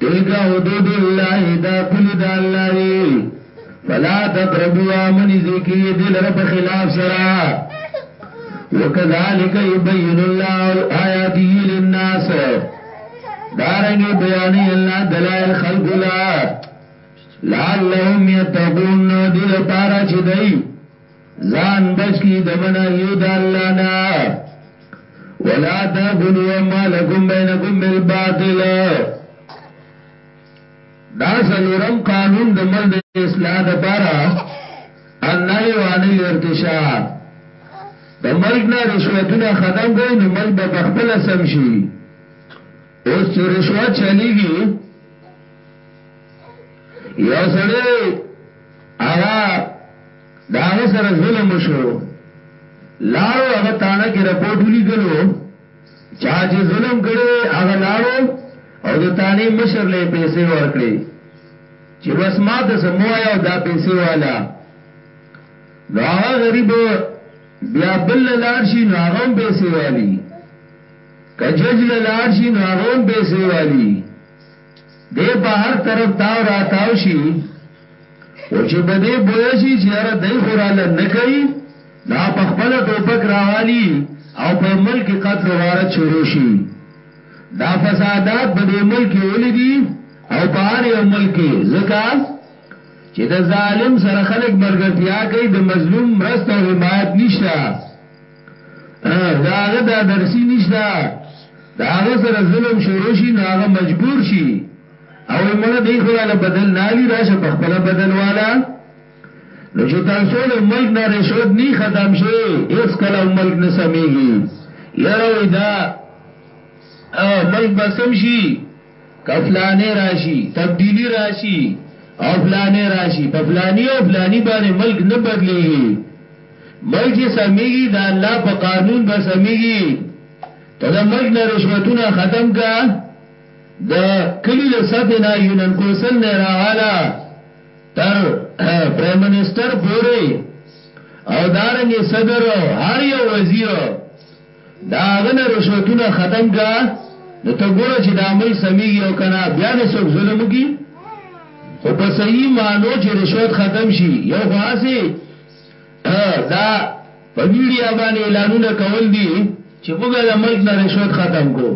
Speaker 1: تلک حدود الله دا کلی دا الله دی فلا تقربوا من ذکی دل رب خلاف سرا وکذالک یبین الله آیاته للناس دارنګ بیان الله دلائل خلق لا لعلهم یتقون دل پارا چدئی ځان بچ کی دمنا یو دا اللہ نا ولا تاکلو اما لکم بینکم بالباطل دا سلورم قانون د مل د اصلاح د پارا النهی عن الارتشاء د ملک نه رشوتونه ختم کړي نو ملک به بخپل سم شي اوس چې رشوت چلیږي یو سړی هغه د هغه سره ظلم وشو لاړو هغه تانه کې رپورټ ولیکلو چا چې ظلم کړي هغه لاړو او د تانه مشر له پیسې ورکړي چې بس ما ته سموایا او دا پیسې والا نو هغه غریب بیا بل لاړ شي نو هغه هم پیسې والی کجج لاړ شي نو هغه هم پیسې والی دی په هر طرف تاو را تاو شي او چې په دې بویا شي چې یاره دای خو را لنه کوي دا په خپل ټوپک راوالي او په ملک قتل غارت شروع شي دا فسادات په دې ملک ولیدي او په هر یو ملک ځکه چې د ظالم سره خلک ملګرتیا کوي د مظلوم مرسته او حمایت نشته دا هغه دا درسي نشته دا هغه سره ظلم شروع شي نو هغه مجبور شي او مړه دی خو له بدل نالی راشه په خپل بدل والا نو چې تر څو د ملک نه رشوت نی ختم شي اس کله ملک نه سميږي یاره ودا ملک بسم شي که فلانی راشي تبدیلی راشي او فلانی راشي په فلانی او فلانی باندې ملک نه بدلیږي ملک چې سمیږي دا الله په قانون به سمیږي ته د ملک نه رشوتونه ختم کا د کلی د سفینا یونن کونسل نه راواله تر پریم منسٹر پوری او دارنګ صدر هر یو وزیر د هغه نه رشوتونه ختم کړه نو ته ګوره چې دا ملک سمېږي او که نه، بیا دې څوک ظلم وکړي خو په صحیح معنو چې رشوت ختم شي، یو خو هسې دا په میډیا باندې اعلانونه کول دي چې موږ د ملک نه رشوت ختم کړو،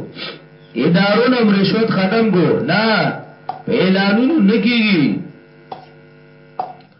Speaker 1: ادارو نه هم رشوت ختم کړو، نه په اعلانونو نه کېږي.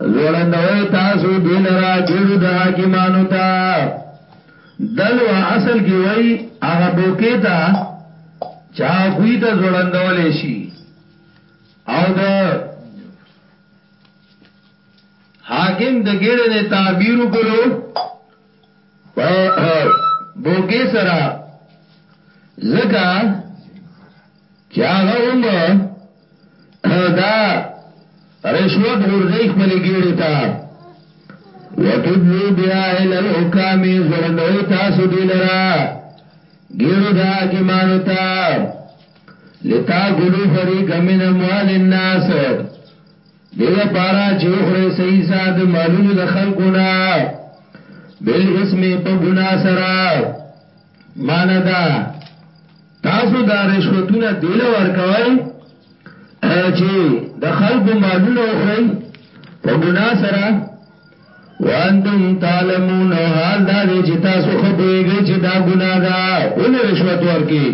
Speaker 1: زوړندوی تاسو دل را جوړو د حاکمانو تا دل و اصل کی وی اغا بوکی تا چا کوی تا زوړندولی شی او د حاکم د ګیړه نه تعبیر وکړو بوګي سره زکه چې هغه هم دا رشوت غورځي خپل ګیړې ته وتدلو بیا ال الحکام زړنوي تاسو دی لرا ګیړو دا حکمانو ته لتا ګلو فریق من اموال الناس دیو پارا چې خوري صحیح ساد مالونو د خلکو نه بل اسم په ګنا سره معنی دا تاسو دا رشوتونه دیل ورکوي چې د خلکو مالونه وخوري په ګناه سره وانتم تعلمون او حال دا دی چې تاسو خپويږئ چې دا ګناه ده ولې رشوت ورکي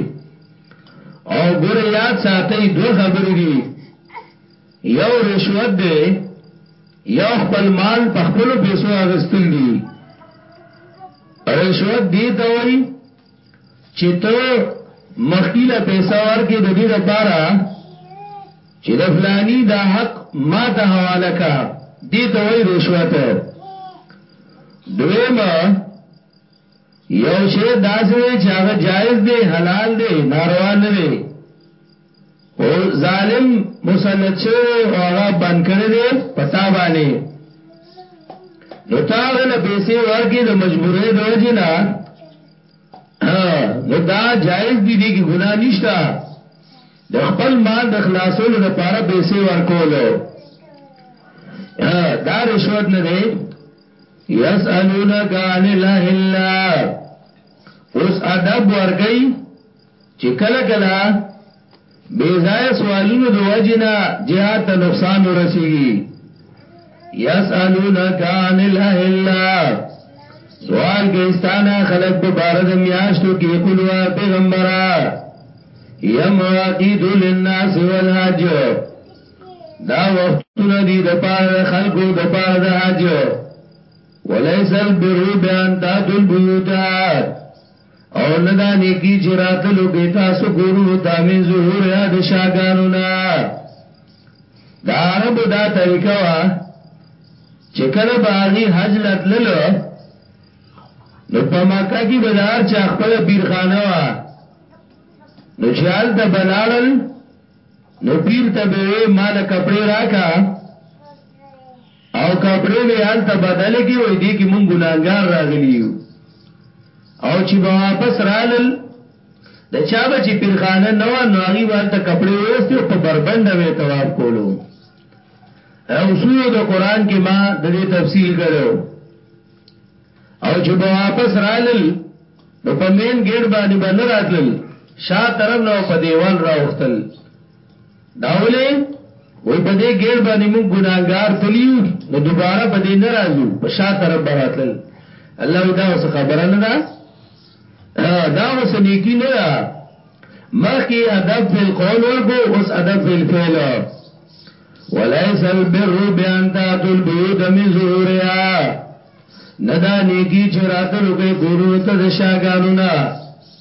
Speaker 1: او ګور یاد ساتي دوه خبرې دي یو رشوت دی یو خپل مال په خپل پیسو اغستل دي رشوت دی ته وای چې ته مخکیله پیسې ورکې د دې لپاره چې د فلانی دا حق ما ته حواله کا دی ته وای رشوت دویم یو شی داسې چې هغه جایز دی حلال دی ناروا نه دی او ظالم مسلط شوی او هغه بند کړی دی پتا باندې نو تا ول پیسې ورکې د مجبورې د وجې نه نو دا جایز دی دی کی ګناه نشته د خپل مال د خلاصولو لپاره پیسې ورکولو دا رشوت نه دی یسالونک عن الاهلا اوس ادب ورګی چې کله کله بې ځای سوالونو د وجې نه جهاد ته نقصان ورسېږي یسالونک عن الاهلا سوال کې استانه خلق په بار د میاشتو کې قلوا پیغمبره یم واقید للناس والحج دا وختونه دي د پاره خلقو د پاره د حج وليس البر بان تاتل بيوتا او نه دا نیکی چې راتلو کې تاسو کورونو ته من ظهور یا د شاګانو نه دا عرب دا طریقه وا چې کله باغی حج لتللو نو په مکه کې بدار چا خپل پیرخانه وا نو چې حال ته بلاړل نو پیر ته به مال کپڑے راکا او کپړې به هلته بدل کی وای دی کی مونږ ګناګار راغلی یو او چې به واپس رالل د چا به چې پیرخانه نه و نو هغه به هلته کپړې وېستي او په بربنډه به طواف کولو اصول د قران کې ما د دې تفصیل کړو او چې به واپس رالل نو په مین ګیټ باندې باندې راتلل شاه طرف نو په دیوال راوختل دا ولې وای په دې ګډ باندې موږ ګناګار تلیو نو دوباره په دې ناراضو په شا طرف براتل الله دا اوس خبره نه ده دا اوس نیکی نه ده مخی ادب فی القول ورکو اوس ادب فی الفعل وليس البر بان تاتوا البيوت من ظهورها ندا نیکی چراتلو کې کورونو ته د شاګانو نه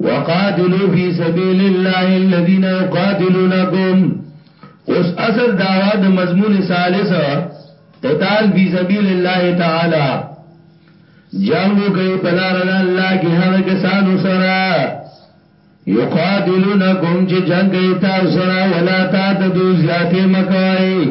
Speaker 1: وقاتلو فی سبیل الله الذین یقاتلونکم اوس اصل دعوا د مضمون ثالث قتال فی سبیل الله تعالی جنگو کئی پلار دا اللہ کی حق کسانو سرا یقاتلونکم چه جنگ کئی تاو سرا ولا تاتدو زیادی مکوائی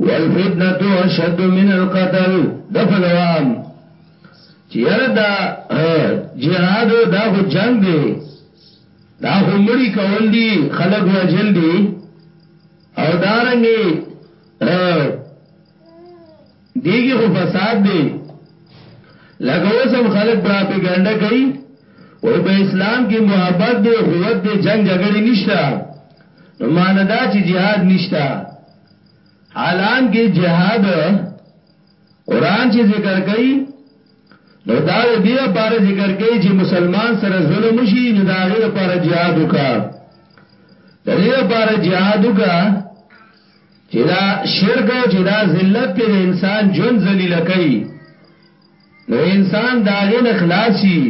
Speaker 1: والفتنه اشد من القتل دفن وام چې یاره دا جهاد دا خو جنگ دی دا خو مړی کول دي خلق وجل دي او دارنګي دیږي خو فساد دی لکه اوسم خلق پراپګاندا کوي وای په اسلام کې محبت دی قوت دی جنگ جګړه نشته نو معنی دا چې جهاد نشتا حالان کې جهاد قران چې ذکر کوي نو دا دې لپاره ذکر کوي چې مسلمان سره ظلم شي نو دا غیر لپاره jihad وکا دا دې لپاره jihad وکا چې دا شرک او چې دا ذلت په انسان جون ذلیل کوي نو انسان دا غیر اخلاصي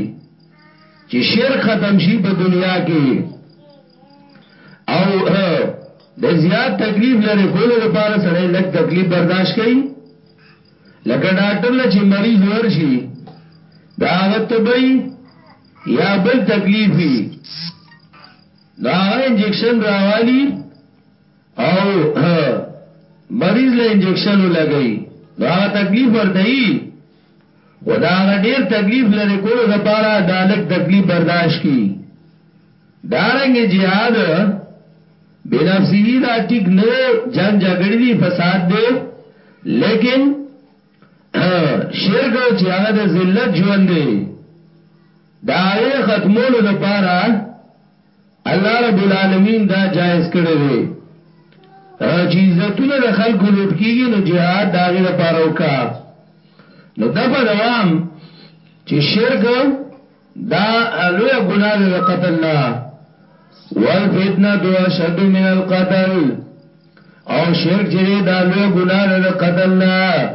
Speaker 1: چې شرک ختم شي په دنیا کې او د زیات تکلیف لري کولو لپاره سړی لږ تکلیف برداشت کوي لکه ډاکټر لچې مریض ورشي دا هغه تبي یا بل تکلیف وي دا هغه انجکشن راوالي او مریض له انجکشن لګي دا هغه تکلیف ورته وي ودا هغه ډیر تکلیف لري کولو لپاره دا لږ تکلیف برداشت کوي دارنګه جهاد بنفسه دا ټیک نه جنگ جګړې دي فساد دی لیکن شرک چې هغه د ذلت ژوند دی دا یې ختمولو لپاره الله رب العالمین دا جایز کړی دی چې عزتونه د خلکو لوټ کیږي نو jihad دا غیر لپاره وکا نو د په دوام چې شرک دا لوی ګناه ده د قتل نه والفتنه تو اشد من القتل او شرک چې دا لوی ګناه ده د قتل نه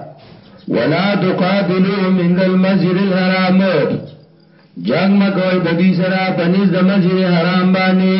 Speaker 1: ولا تقاتلوهم عند المسجد الحرام جنگ مکوئ د دې سره پنځ د مسجد حرام باندې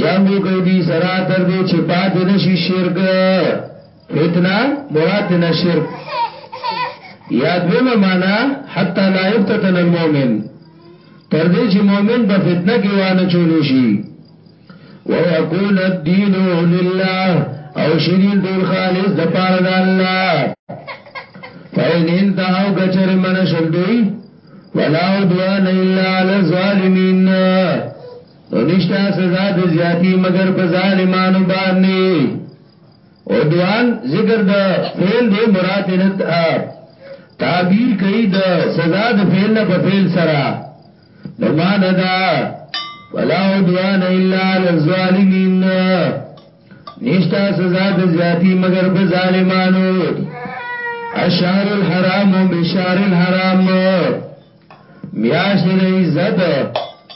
Speaker 1: جنگ وکړي دي سره تر دې چې پاتې نشي شرک فتنه مراد نه شرک یاد ومه معنا حتا لا یفتتن المؤمن تر دې چې مؤمن په فتنه کې وانه چول شي ويكون الدين لله او شدین ټول خالص د پاره د الله فین انتهو کچر من شل دوی ولا عدوان الا على الظالمین نو نشتا سزا د زیاتی مگر په ظالمانو باندې او دوان ذکر د فعل دی مراد نه تعبیر کوي د سزا د فعل نه په فعل سره نو مان دا ولا عدوان الا للظالمین نشتا سزا د زیاتی مگر په ظالمانو الشهر الحرام بشهر الحرام میاشت د عزت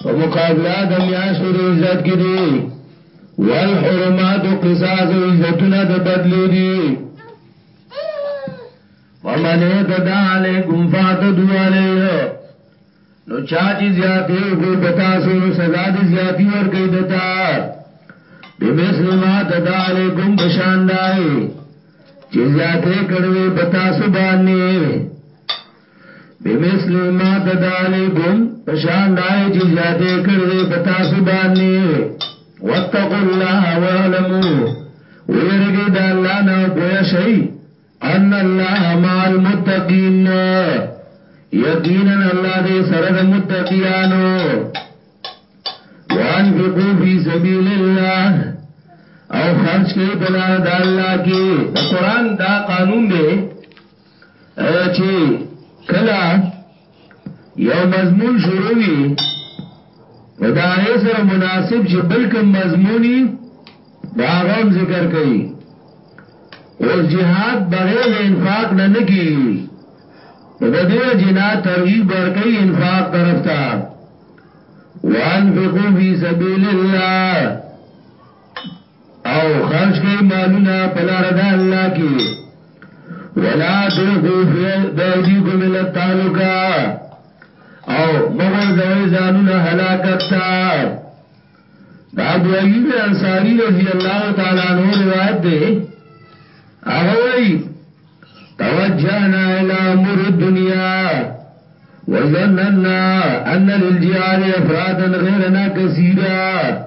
Speaker 1: په مقابله د میاشت د عزت کې دی والحرمات قصاص او عزتونه د بدلی دی ومن اعتدى عليكم فاعتدوا عليه نو چا چې زیاتې وکړو په تاسو نو سزا دې زیاتی ورکړي دتا به مثل ما تدا علیکم بشان دای چې زیاتې کړو په تاسو باندې بمثل ما تدالکم پشان دای چې زیاته کړې په تاسو باندې واتقوا الله واعلموا ويرګي د الله نه پوهه شي ان الله مع المتقين یقینا الله دې سره د متقینانو وانفقوا في سبيل الله او خرج کړئ په لار د الله کې د قران دا قانون دی چې کله یو مضمون شروع وي نو دا هغه سره مناسب چې بلکې مضمونی دا غوم ذکر کوي اوس جهاد بغیر د انفاق نه نکی نو د دې جنا ترغیب ورکړي انفاق طرف ته وانفقوا فی سبیل الله او خرج کوي مالونه په لار د الله کې ولا تلقوا في ايديكم الى التهلكه او مگر زوی ځانونه هلاکت تا دا ابو ایوب انصاری رضی الله تعالی عنہ روایت ده هغه وی توجهنا الى امور الدنيا وظننا ان للجهاد افرادا غيرنا كثيرا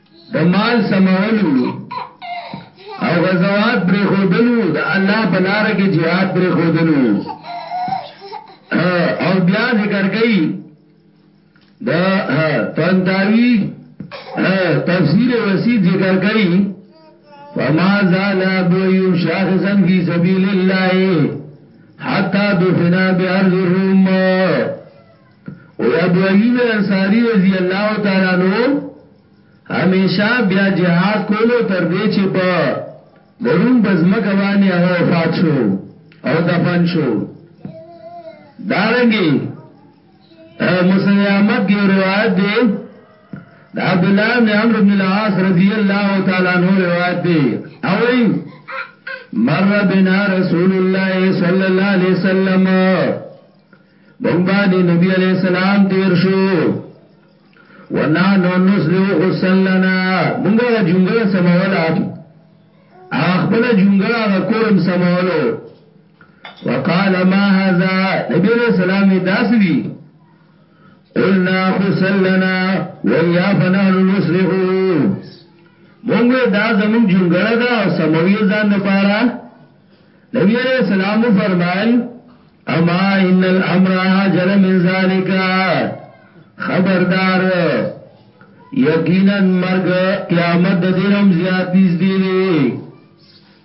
Speaker 1: د مال سمولو او غزوات پر خودلو د الله په لار کې jihad پر خودلو او بیا ذکر کړي دا تنتاوی تفسیر وسیع ذکر کړي فما زال ابو ایوب شاخصا فی سبیل الله حتا دفنا بارض الروم وی ابو ایوب انصاری رضی الله تعالی عنہ همیشه بیا جهاد کولو تر دې چې په دروم بزمک باندې هغه وفات شو او دفن شو دارنګي مسند احمد کې روایت دی د عبد الله بن عمرو بن العاص رضی الله تعالی عنہ روایت دی او مر بنا رسول الله صلی الله علیه وسلم مونږ باندې نبی علیہ السلام تیر شو ونا نو نسلو غسل لنا مونږ هغه جونګه سموله هغه خپل جونګه هغه کورم سمولو وقال ما هذا نبی علیہ السلام داسوی قلنا غسل لنا ويا فنحن نسلو مونږ دا زمون جونګړه دا سموي ځان لپاره نبی علیہ السلام فرمائل اما ان الامر اجل من ذالک خبردار یقینا مرگ قیامت د دینم زیات نږدې دی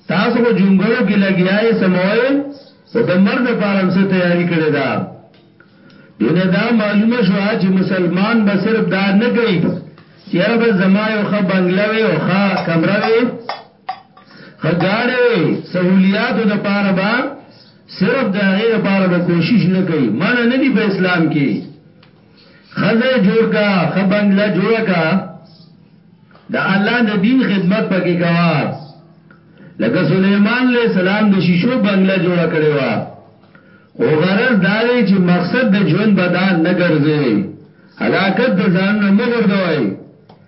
Speaker 1: تاسو کو جونګړو کې لګیاي سموي او د مرګ لپاره هم څه تیاری کړی دا دینه دا معلومه شو چې مسلمان به صرف دا نه کوي چې رب زما یو خ بنگلوي او خ کمره وي خګاړې سهولیاتو د پاره با صرف د غیر پاره به کوشش نه کوي معنی نه دی په اسلام کې خزه جوړ کا خبنګلا جوړ کا د الله د دین خدمت پکې کوا لکه سليمان عليه السلام د شیشو بنگلا جوړ کړي وا خو غرض دا دی چې مقصد د ژوند بدان نه ګرځي هلاکت د ځان نه مغردوي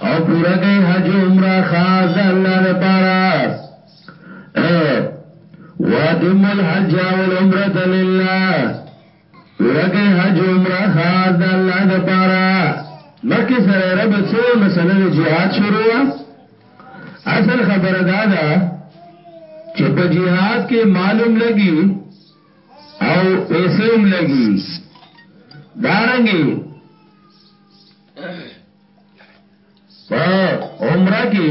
Speaker 1: او پورا کئی حج عمرہ خاص دا اللہ دا پارا واتم الحج والعمرت للہ پورا کئی حج عمرہ خاص دا اللہ دا پارا مکی سر رب سو مسئلہ دا جہاد شروع اصل خبر دا دا چه پا جہاد کے معلوم لگی او پیسے هم لگی دارنگی په عمره کې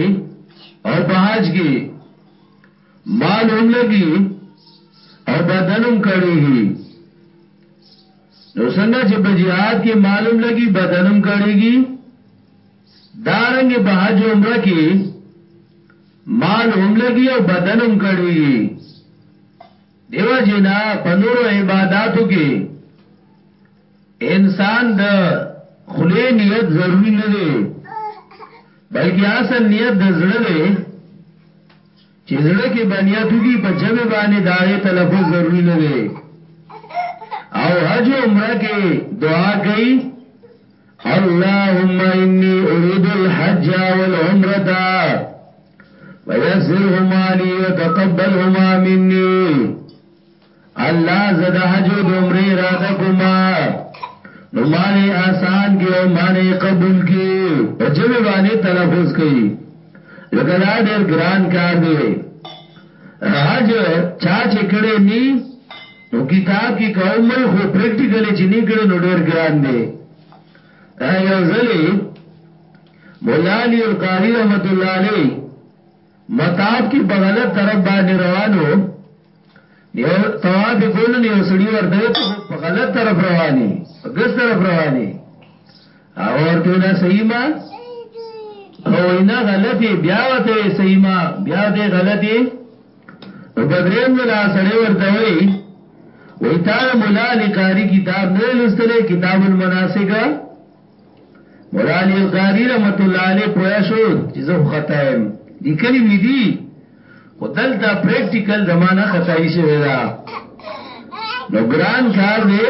Speaker 1: او په حج کې مال هم لګي او بدن هم کړيږي نو څنګه چې په jihad کې مال هم لګي بدن هم کړيږي دارنګ په حج عمره کې مال هم لګي او بدن هم کړيږي دیو جنا په نورو عبادتو کې انسان د خلی نیت ضروری نه دی بلکې اصل نیت د زړه دی چې زړه کې بنیاتو کې په جبه باندې داغه تلفظ ضروری نه دی او حج عمره کې دعا کوي اللهم انی اريد الحج والعمره ويسرهما لي وتقبلهما مني الله زه د حج او د عمره اراده کوم نو مالې آسان کې او مالې قبول کې په جبه باندې تلفظ کوي لکه دا ډېر ګران کار دی حج چا چې کړي ني نو کتاب کې کوم خو پریکټیکل چې ني کړي نو ډېر ګران دی یو ځلې مولا علی القاری رحمت الله علیه مطاف کې په غلط طرف باندې روانو یو طواف کول نو یو سړی ورته ته په غلط طرف رواني په ګس طرف رواني هغه ورته دا صحیح ما هو نه غلطي بیا وته صحیح ما بیا ته غلطي او بدریم ولا سړی ورته وای وای تا مولا لقاری کتاب نه لستلې کتاب المناسک مولا علی القاری رحمت الله علیه پویا شو چې زه خطا یم دي کلی می دي خو دلته پریکټیکل زمانہ خطای شوی دا نو ګران کار دی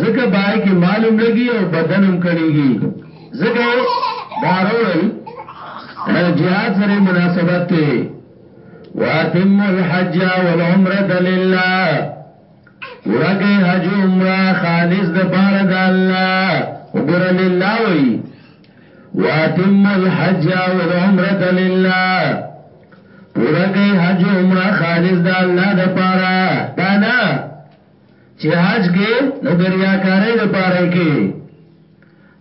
Speaker 1: زکه بای کې معلوم لګي او بدنم کړيږي زکه دارول جهاد سره مناسبت ته واتم الحج والعمره لله پورا کې حج عمره خالص د بار د الله وګور لله وی واتم الحج والعمره لله پورا کې حج عمره خالص د الله د پاره دا نه چې حج کې نو دریا کارې د پاره کې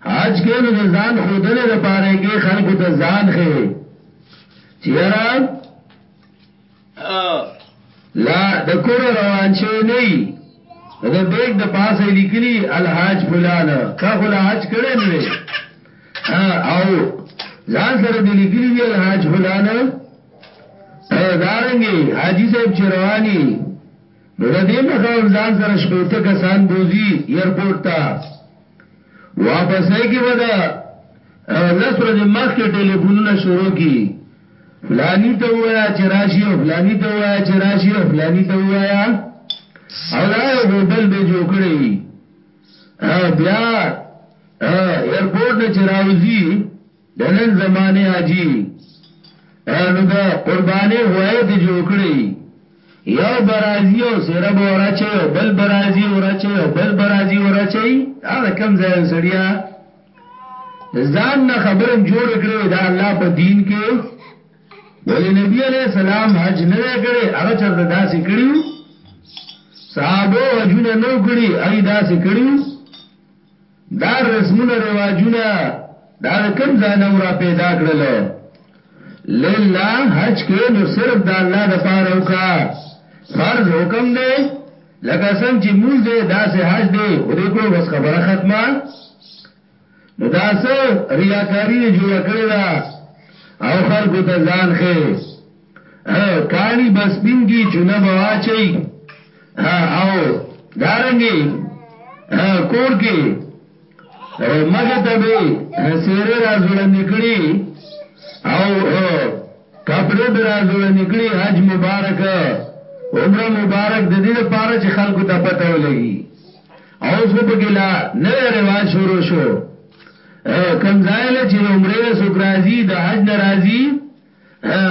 Speaker 1: حج کې نو ځان خودلې د پاره کې خلکو ته ځان خې چیرې لا د کور روان شوی نه یي د بیگ د پاسه لیکلی الحاج فلان تا خو لا حج کړی نه دی او ځان سره د لیکلی دی الحاج فلان دارنګي حاجی صاحب چې رواني نو د دې مخه ځان سره شپېته کسان بوزي ایرپورټ ته واپسۍ کې به دا لس ورځې مخکې ټلیفونونه شروع کی فلانی ته وایا چې راشي او فلانی ته وایا چې راشي او فلانی ته وایا او دا یو غوبل به جوړ کړی وي بیا ایرپورټ نه چې راوځي د نن زمانه حاجی نو د قربانی غوای ته جوړ کړی یو برازی او سره بورچي او بل برازی اورچي او بل برازی اورچي دا کم ځای سړیا ځان نه خبرم جوړ کړی دا الله په دین کې ولی نبی علیہ السلام حج نه کړي هغه چرته داسې کړیو صحابه حجونه نو کړی ای داسې کړیو دا رسمونه رواجونه دا د کوم ځای نه را پیدا کړل لله حج کې نو صرف د الله د پاره وکا فرض حکم دی لکه څنګه چې مول دی دا سه حج دی خو دې کړو بس خبره ختمه نو دا سه ریاکاری جوړ کړی دا او خلکو ته ځان خې کالی به سپین کی چونه به واچي او دارنګي کور کې مګه ته به سیره راځول نکړي او کپڑے به راځول نکړي حج مبارک عمره مبارک د دې لپاره چې خلکو ته پته ولګي او څو په کې لا نوې رواج شروع شو کمزایل چې عمره له سوکرازي د حج ناراضي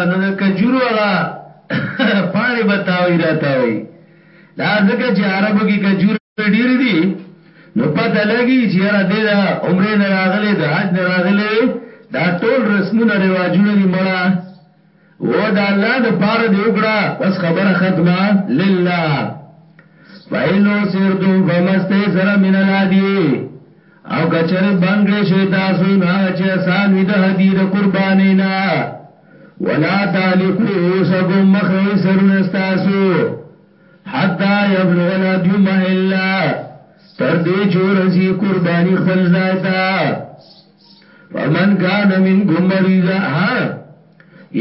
Speaker 1: نو د کجورو هغه پانی بتاوي راتاوي دا ځکه چې عربو کې کجور ډیر دي نو پته لګي چې را دې دا عمره نه راغلي د حج نه راغلي دا ټول رسمونه رواجونه دي مړه و دا الله د پاره دی وکړه بس خبره ختمه لله فإنو سرتم فمسته سر من الادیه او کچر بنګړې شي تاسو نه چې آسان وي د هدي د قربانې نه ولا تعلقوا رؤسکم مخوي سرونه تاسو حتا يبلغ الادي محلا تر دې چور سي قرباني خپل ځای تا فمن كان منكم مريضا ها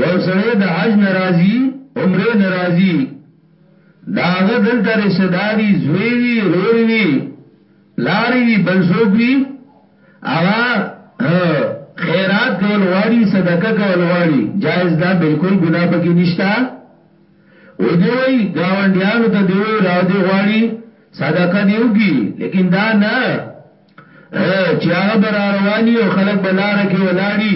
Speaker 1: یو سره د حج ناراضي عمره ناراضي داغه دلته رشداري زوی وی رور وی لاری وی بل سوک وی اغا خیرات کول غواړي صدقه کول غواړي جائز دا بالکل ګناه پکې نشتا او دی وی گاونډیانو ته دی وی راو دی غواړي صدقه دیو کی لیکن دا نه چې هغه بر رواني او خلک بلاره کې ولاړی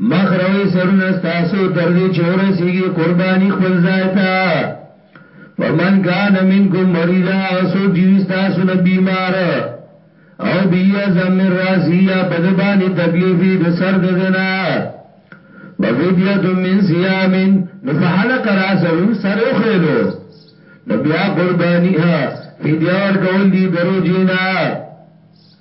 Speaker 1: مخروي سرونه ستاسو تر دې چې ورسیږي قرباني خپل ځای ته فمن کان منکم مریضا سو جیوی ستاسو نه بیمار او بیا زمر راسی یا په د باندې تکلیفي د سر د دنا وفدیت من صيام نو په حلق راسهم سر او خېلو نو بیا قرباني ها فدیه ور کول دي درو جینا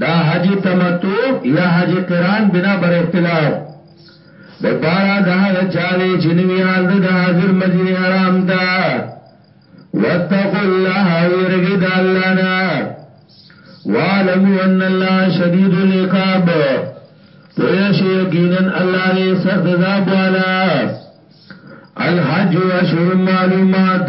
Speaker 1: دا حج تمتو یا حج قران بنا بر اختلاف د پارا د هغه چاله چې نیال د حاضر مسجد حرام تا واتقوا الله ويرګي د الله نه وعلموا ان الله شديد العقاب پویا شي یقینا الله دې سخت عذاب والا الحج اشهر معلومات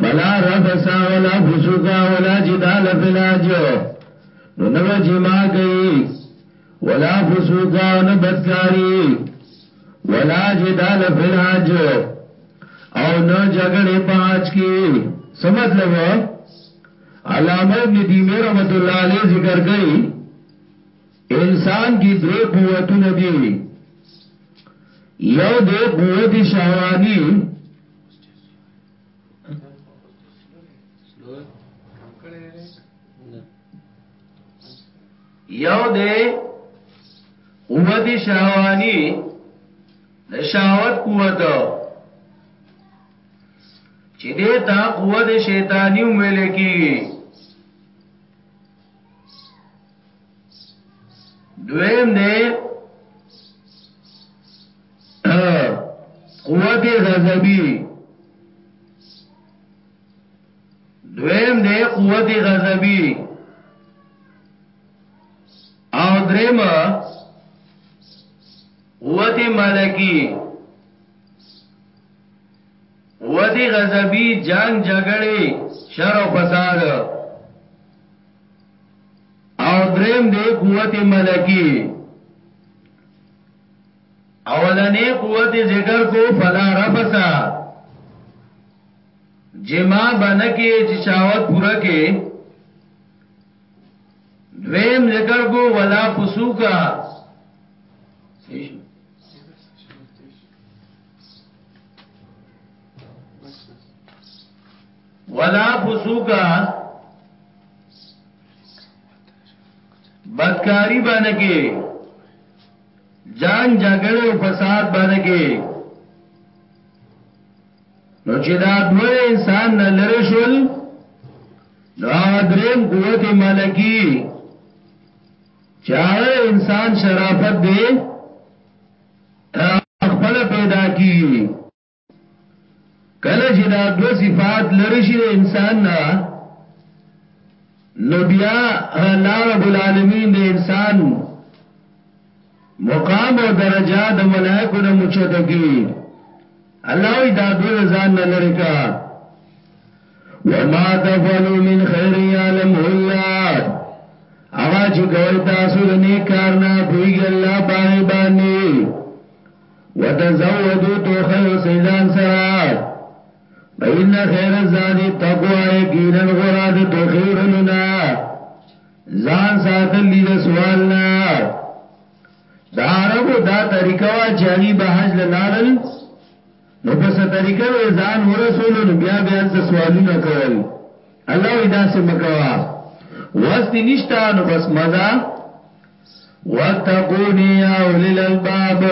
Speaker 1: فلا رفسا ولا فسوقا ولا جدال فی الحاجو نو نو جما گئی ولا فسوقا نو بدکاری ولا جدال فی الحاجو او نو جگڑی پاچ کی سمت لگو علامہ ابن دیمی رحمت اللہ علیہ ذکر گئی انسان کی درې قوتونه دي یو دی قوت شهوانی یو دی قوت شهوانی د شهوت قوت چې دې تا قوت شیطانی ویل کیږي دویم دی قوت غضبی دویم دی قوت غضبی او دریم قوت ملکی قوت غضبی جنگ جګړه شر او فساد او دریم دی قوت ملکی اولنې قوت ذکر کو فلا رفسا جما بنکی چې شاوت پوره کې دویم ذکر کو ولا فسوقا ولا فسوقا بدکاری باندې کې جنگ جګړه او فساد باندې کې نو چې دا دوه انسان نه لری شول نو هغه دریم قوت ملکی چاہے انسان شرافت دے خپل پیدا کی کله چې دا دو صفات لری شي د انسان نه نو بیا الله رب العالمین د انسان مقام او درجه د ملائکو نه مچته کی الله وی دا دو ځان نه لری کا وما تفعلوا من خير يعلم الله اواز کوي تاسو د نیک کار نه پویګ الله باندې باندې وتزودو توخه یوسی ځان سره فإن خیر الزاد تقوا یقینا غرا د توخی وړلونا ځان ساتل دي د سوال نه دا عربو دا طریقه وا چې هغه به حج لالل نو په ست طریقه وې ځان ورسول نو بیا بیا د سوالونه کول الله وی دا سم کوا واس دي نشتا نو بس مزه واتقونی یا اولی الالباب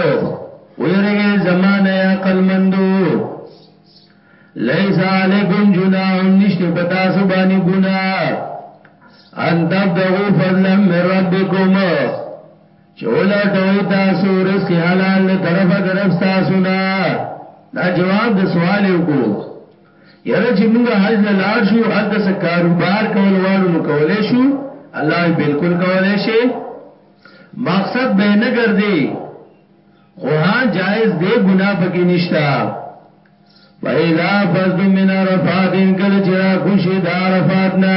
Speaker 1: ویرگی زمان یا قلمندو لیس علیکم جناح نشت پتا سبانی گناہ ان تبدغو فضلا من ربکم چولا ټوي تاسو رزق حلال له طرفه درف تاسو نه دا جواب د سوال یو کو یاره چې موږ حج له لاړ شو هلته څه کاروبار کول غواړو نو کولای شو الله وی بالکل کولای شي مقصد به نه ګرځي خو ها جایز دی ګناه پکې نشتا فإذا فزتم من عرفات کل چرا خوشی دا عرفاتنا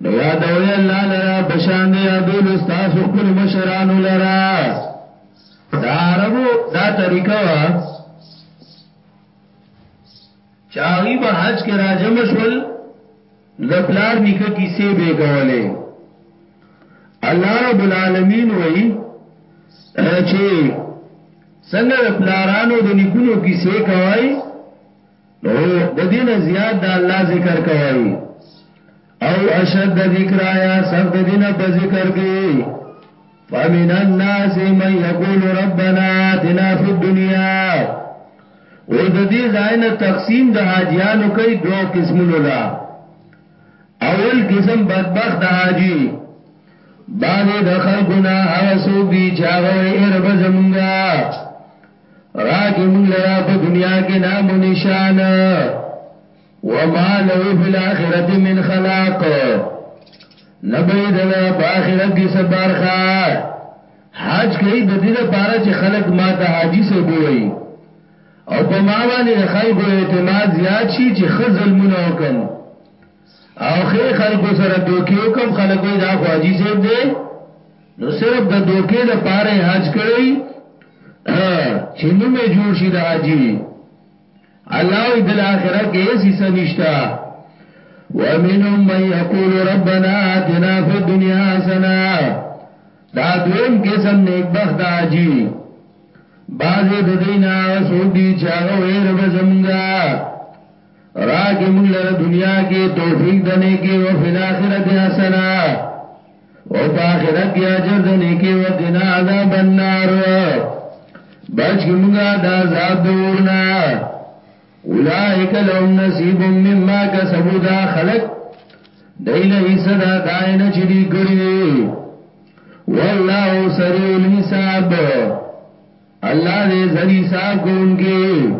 Speaker 1: نو یادوی الله لرا بشان دی یادول استاسو کل مشرانو لرا دا عربو دا طریقه وا چاغی با حج کې راجم شول د پلار نیکه کیسې به کولې الله رب العالمین وای چې څنګه پلارانو د نیکونو کیسې کوي نو د دین زیات د الله ذکر کوي او اشد ذکر یا سخت دین په ذکر کې فمن الناس من یقول ربنا آتنا فی الدنیا او د دې ځاینه تقسیم د حاجیانو کوي دوه قسمونو لا اول قسم بدبخت حاجی باندې د خلقنا هغه سوق دي چې هغه یې رب زمونږه راکی مونږ لرا په دنیا کې نام و نشان وما له فی الاخرت من خلاق نبی دلرا په آخرت کې سبارخه حج کوي د دې لپاره چې خلک ما ته حاجی سه بوي او په ما باندې د خلکو اعتماد زیات شي چې خزل مونږ وکم او خې خلکو سره دوکیو کم خلکو دا خواجی سیب دی نو صرف د دوکې د پاره حج کړی چې نومې جوړ شي د حاجی الله د اخره کې هیڅ حصہ نشتا ومنهم من یقول ربنا آتنا فی الدنیا حسنا دا دویم قسم نیک بخت حاجی بعضې د دینا سوک دی چاگو اے رب زمونگا راکی مونږ لره دنیا کې توفیق د نیکی او فی الاخرت حسنا او په آخرت کې اجر د نیکی او قنا عذاب النار بچ کی مونږه د عذاب دورنا اولائک لهم نصیب مما کسبوا دا خلق دیل حصہ دا دائن چری کری والله سریع الحساب الله دې زری صاحب کوونکې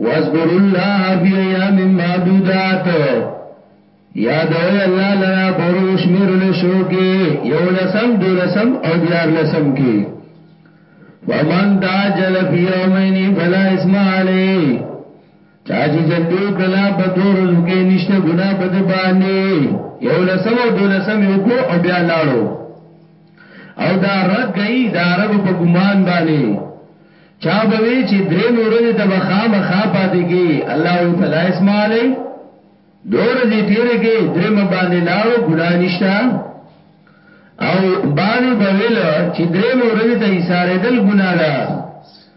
Speaker 1: واذکر الله فی ایام معدودات یادوی الله لرا پورو شمیر لشو کې یو لسم دو لسم او دیار لسم کې ومن تعجل فی یومین فلا اسم علی چا چې جنډې وکړلا په دوه ورځو کې نشته ګناه په د باندې یو لسم او دو لسم یو کو او بیا لاړو او دا رد گئی دا عرب په ګمان باندې چا به وی چې درې مورځې ته بخام خاپاتې کې الله وی فلا اسم علی دور دې تیر کې درې م باندې لاړو ګناه نشته او باندې بویل چې درې مورځې ته اشاره دل ګناه ده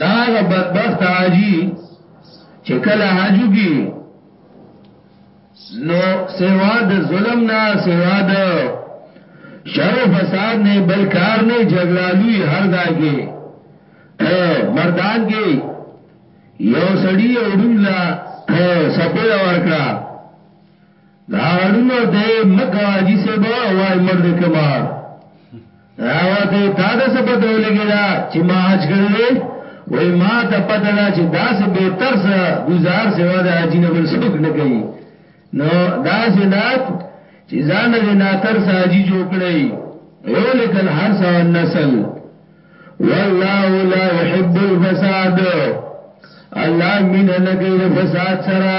Speaker 1: دا هغه بدبخت حاجی چې کله حجو کی نو سیوا د ظلم نه سیوا د شر و فساد نه بل کار نه جګړه لوی هر ځای کې مردان کې یو سړی اورون لا سپیل ورکړه دا اورونو ته مکه حاجی سیبا وای مرد کمار هغه ته تا د څه په دولګی دا چې ما حج کړی دی وای ما ته پته دا چې دا څه به تر څه گزار سوا د حاجی نه بل څوک نه کوي نو دا سنات چې ځان دې لا تر څه حاجی جوړ کړی یو لکل هر څو نسل والله لا يحب الفساد الله من نه کوي فساد سره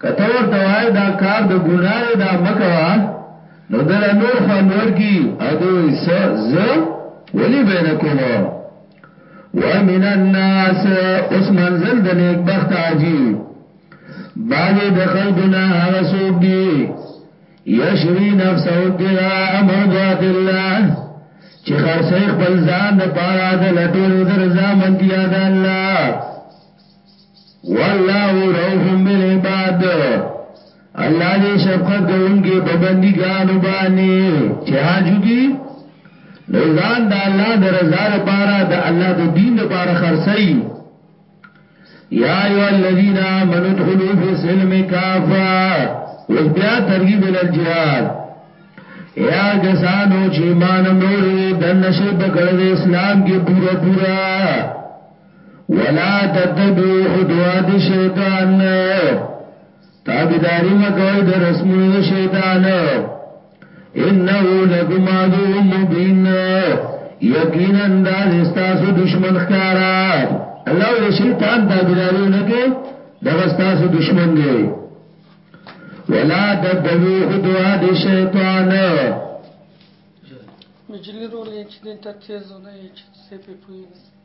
Speaker 1: که ته ورته وایې دا کار د ګناه دی دا مه کوه نو د لا نور خوند ورکي او دی وایي څه زه ولي به نه کوم ومن الناس اوس منزل د نیک بخت حاجي بعضې د خلکو نه هغه څوک دي یشری نفسه ابتغاء مرضات الله چې خرڅې خپل ځان د پاره د لټولو د رضا منتیا د الله والله روح بالعباد الله دې شفقت کوونکې په بندګانو باندې چې حاجو کی نو ځان د الله د رضا لپاره د الله د دین لپاره خرڅي یا ایو الذین آمنوا ادخلوا فی السلم کافا اوس بیا ترغیب ال الجهاد یا کسانو چې مان نور دن شي بغړ اسلام کې پورا پورا ولا تتبعوا خطوات الشیطان تابعداري مکوئ د رسمونو د شیطان انه لکم عدو مبین یقینا دا استاسو دشمن ښکارا الله د شیطان تابعداري نه کې دغه استاسو دشمن دی ولا تتبعوا خطوات الشیطان مجلې رول یې چې دې ته تیز نه یې چې څه په پوهیږي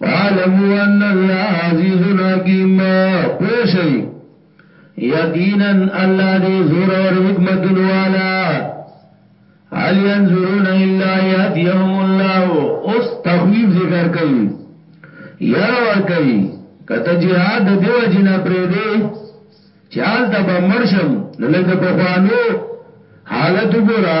Speaker 1: فعلمو ان الله عزیز حکیم پوشئی یقینا الله دې زور او حکمت والا هل ينظرون الا يهديهم الله اوس تخویف ذکر کوي ير ور کوي کته jihad دیو جن پرې دې چال تب مرشم نو لګ په خوانو حالت ګورا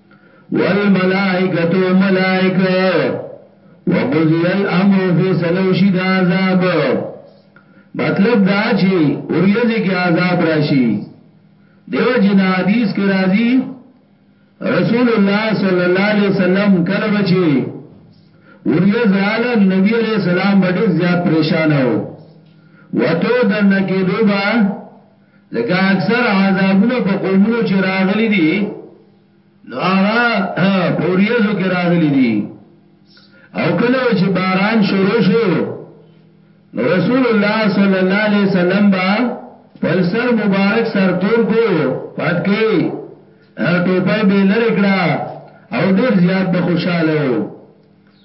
Speaker 1: والملائکت و ملائک وقضی الامر فی سلوشی دا عذاب مطلب دا چی اوریزی کی عذاب راشی دیو جنا حدیث کی رازی رسول الله صلی الله علیه وسلم کله بچی اوریز رااله نبی علیہ السلام بډیر زیات پریشان وو وتو دنه کې دوبه لکه اکثر عذابونه په قومونو چې راغلي دي نو هغه پوریزو کې راغلي دي او کله چې باران شروع شو نو رسول الله صلی الله علیه وسلم با خپل سر مبارک سر تور کو پات کې ټوپه به لری کړه او ډیر زیات به خوشاله وو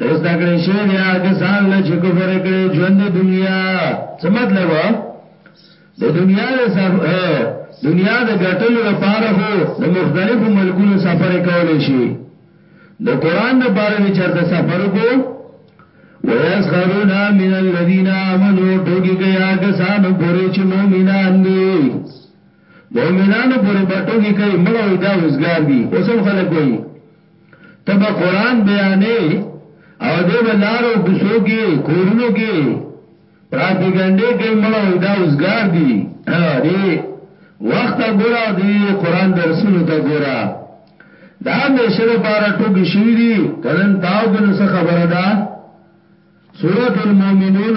Speaker 1: اس دکړې شي بیا کسان له چې کفر کړي ژوند دنیا څه مطلب د دنیا د دنیا د ګټلو لپاره هو د مختلفو ملکونو سفر کول شي د قران د باره به چرته سفر کو ويسخرون من الذين امنوا ټوګي کیا کسان پوری چې مؤمنان دي مومنانو پورې به ټوکې کوي مړه وي دا وزګار دي اوس هم خلک وایي ته به قران بیانې او دې به لارو کوڅو کې کورونو کې پراپګاندا کوي مړه وي دا وزګار دي دې وخت ګورا دې قران درسونو ته ګورا دا مشه لپاره ټوګي شوی دي کنن تاو کې نو څه خبره ده سورۃ المؤمنون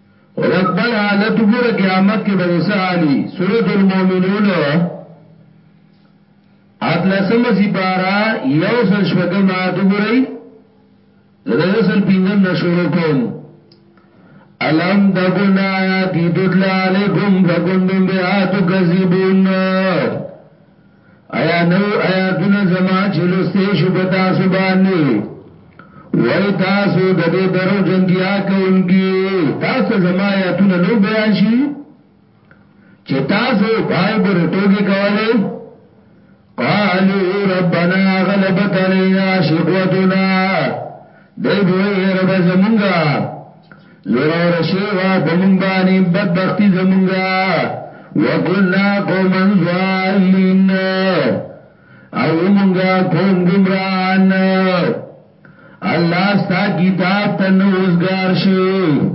Speaker 1: اودا خپل حالت وګوره قیامت کې به څه حالي سورۃ المؤمنون اتلسم سپارا یو سل شپږم آیت وګورئ زده یو سل پنځم نه شروع کوم الم تکون آیاتی تتلا علیکم فکنتم بیا تکذبون ایا نو آیاتونه زما چې لسته شو په تاسو باندې وای تاسو د دې درو جنتیا کوونکی تاسو زما آیاتونه نو بیان شي چې تاسو پای پر ټوګي کولای قالو ربنا غلبت علينا شقوتنا دی به وی ای ربه زمونږه زورور شیوا په مونږ باندې بدبختی زمونږه وکنا قوما ظالمین او مونږه قوم گمراهان الله ستا کتاب ته نوزګار شي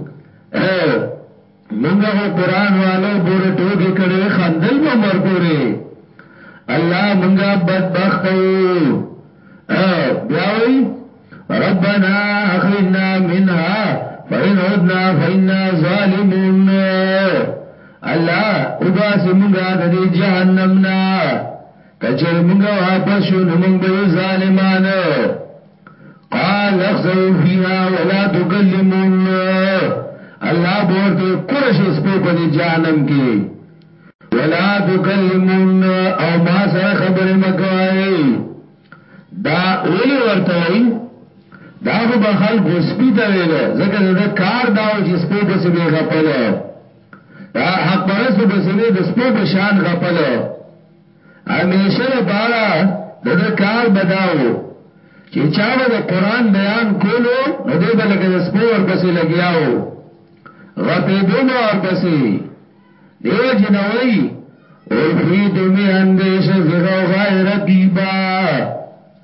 Speaker 1: مونږ خو قران والو بوره ټوګې کړې خندل به مر پورې الله مونږه بدبخت او بیا وی ربنا اخرجنا منها فإن عدنا فإنا ظالمون الله وباس مونږه د دې جهنم نه کچر مونږه واپس شو نو مونږ به ظالمانو قال اخزو فيها ولا تكلمون الله بورته قرش سپه په جهنم کې ولا تكلمون او ما سره خبره مکوای دا اولی ورته وای دا خو به خلکو سپی ته ویل ځکه دا کار داو چې سپو په سبي غپل دا حق پرسته په سبي د سپو په شان غپل همیشه لپاره د دې کار بداو چې چا به د قران بیان کولو نو دې بلګې د سپور ورپسې لګیاو غپې دې به ورپسې دیو جنوي اور فی دمی اندیش زغو غیر دیبا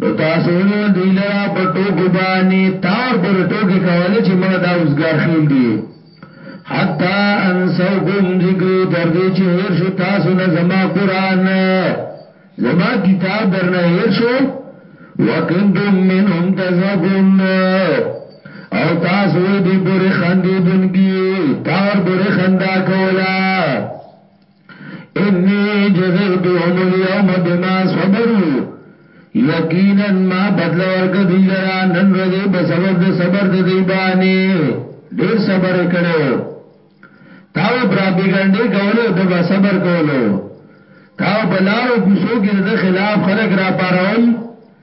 Speaker 1: نو تاسو ونیو دوی لرا په ټوکو باندې تا ور پورې ټوکې کولې چې مړه دا اوسګار خېل دی حتا انسوکم ذکری تر دې چې هیر شو تاسو نه زما قران زما کتاب درنه هیر شو وکنتم منهم تزهقون او تاسو وې دې پورې خندې دونکي تا ور پورې خندا کولا انی جزیتهم اليوم بما صبروا یقینا ما بدل ورک دی لرا نن رضی بسبب د صبر د دی بانی ډیر صبر کړو تاو پراپیګنډي کولو د با صبر کولو تاو بلارو کوسو کې د خلاف خلک را پارول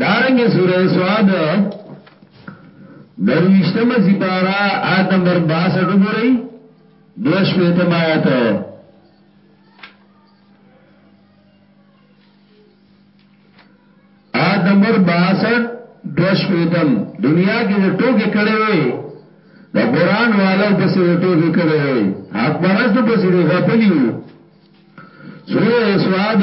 Speaker 1: دارنګه سوره سواد درویشتم سپارا آیت نمبر 62 وګورئ دوش پیتم آیت آیت نمبر 62 دوش پیتم دنیا کې د ټوکې کړي وي د قران والو په سر ټوکې کړي وي حق پرست په سر غفلیو سوره سواد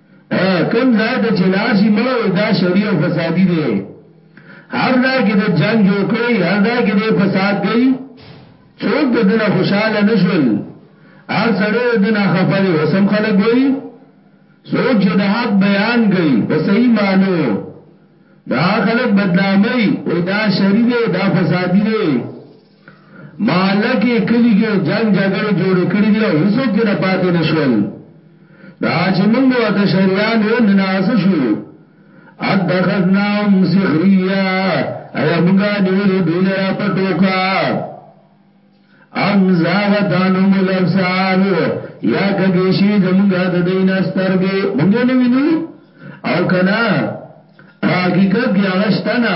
Speaker 1: کوم ځای ته چې لاړ شي مړه وي دا شری او فسادي دی هر ځای کې د جنگ جوړ کړي هر ځای کې د فساد کوي څوک د دنه خوشاله نشول هر سړی د دنه خفه دی وسم خلک وایي څوک چې د حق بیان کوي په صحیح مانو دا خلک بدنامي وي دا شری دی دا فسادي دی مالګې کلی کې جنگ جګړې جوړې کړې دي او هیڅوک نه پاتې نشول دا چې موږ ورته شریان یو نناس شو ادخذناهم سخریا ایا موږ نیولې دی لرا په ټوکا ام زاغت انم الابصار یا کګی شی زمونږ د دین سترګې مونږ نه وینو او کنا حقیقت کې هغه شتنه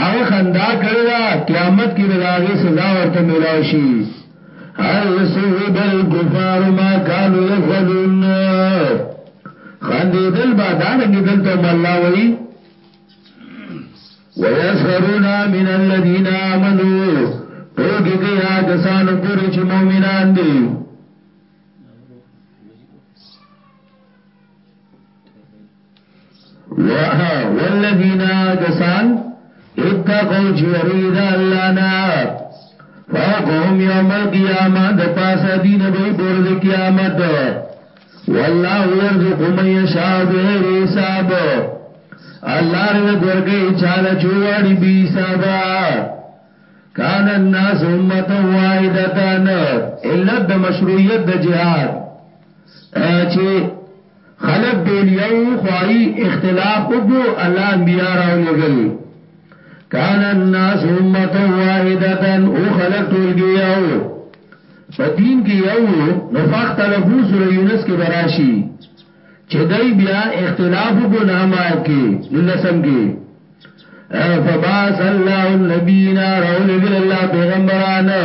Speaker 1: هغه خندا کړی دا قیامت کې به داغه سزا ورته ملاو شي هل سوب الكفار ما كانوا يفعلون خندې دل با دانګ دل ته الله وای ويسخرون من الذين امنوا ټوګي کې هغه سانو پوری چې مؤمنان دي یا والذین کسان اتقوا جرید الله نا فوقهم یوم القیامه د پاسه دین به پرد قیامت والله يرزق من يشاء بغیر حساب الله رزق ورګي چاله چوغړي بي حسابا کان الناس امه واحده الا د مشروعیت د جهاد چې خلق ټول یو خوای اختلاف وکړو الله انبیاء راو لګل کان الناس امه واحده او خلق ټول یو په دین کې یو نو فختلفو سوره یونس کې براشي چې دای بیا اختلاف کو نه ما کې لسم کې فباس الله النبینا رول ګل الله پیغمبرانو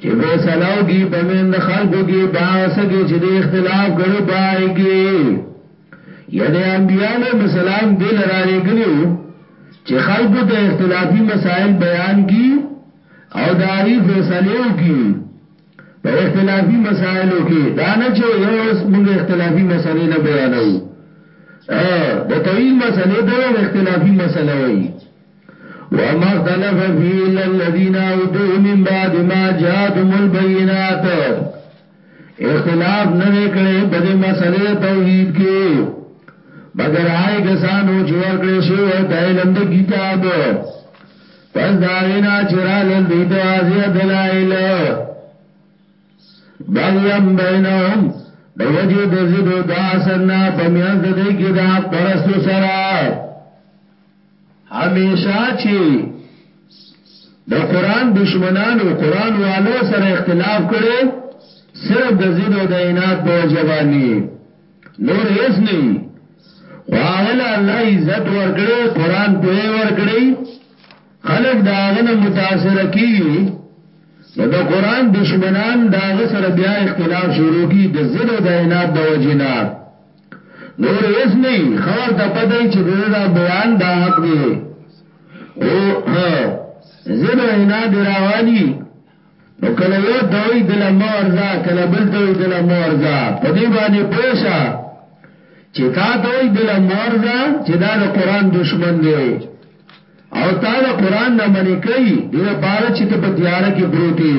Speaker 1: چې فیصله وکړي په مین د خلکو کې دا سګي چې د اختلاف کړي پای کې یعنی انبیانو مسالم دل را لګلو چې خلکو ته اختلافي مسائل بیان کی او داغي فیصله وکړي په اختلافي مسائلو کې دا نه چې یو موږ اختلافي مسلې نه بیانو ا د توحید مسلې ته اختلافي مسله وایي وما اختلف فيه الا الذين اوتوا من بعد ما جاءتهم البينات اختلاف نه کړي په دې مسلې توحید کې مگر هاي کسانو چې ورکړې شو ورته علم د کتاب پس دا غنا چرال دوی ته واضح دلایل بغیم بینهم د وجه د زیدو دا سرنا پمیانز د دی که دا پرستو سرا همیشه چې د قران دشمنانو قران والو سره اختلاف کړي صرف د زیدو د عنایت په وجبانی نور هیڅ نه خو هغه الله عزت ورکړي قران په ورکړي خلق داغنه متاثر کیږي نو د قران دشمنان داغه سره بیا اختلاف شروع کی د زیدو د عنایت د وجنات نور اس نه خور ته پته چې دا بیان دا حق دی او ها زنه وینا دی راوانی نو کله یو دوی دل مورزا کله بل دوی دل مورزا په دې باندې پوښا چې تا دوی دل مورزا چې دا د قران دشمن دی او تا د قران نه منې کوي دغه بار چې ته په تیار کې بروتي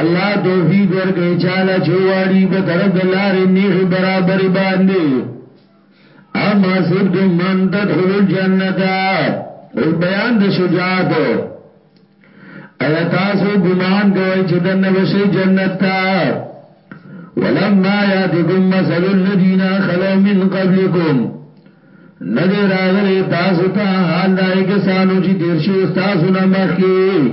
Speaker 1: الله توفیق ورکړي چاله چواړي په طرف د لارې نیغي برابر باندې اما سبت من تدخل الجنت اوس بیان د شجاعت ایا تاسو ګمان کوئ چې د نبشي جنت ته ولما یاتکم مثل الذین خلو من قبلکم ندی راغلی تاسو ته حال دای کسانو چې تیر شو تاسو نه مخکې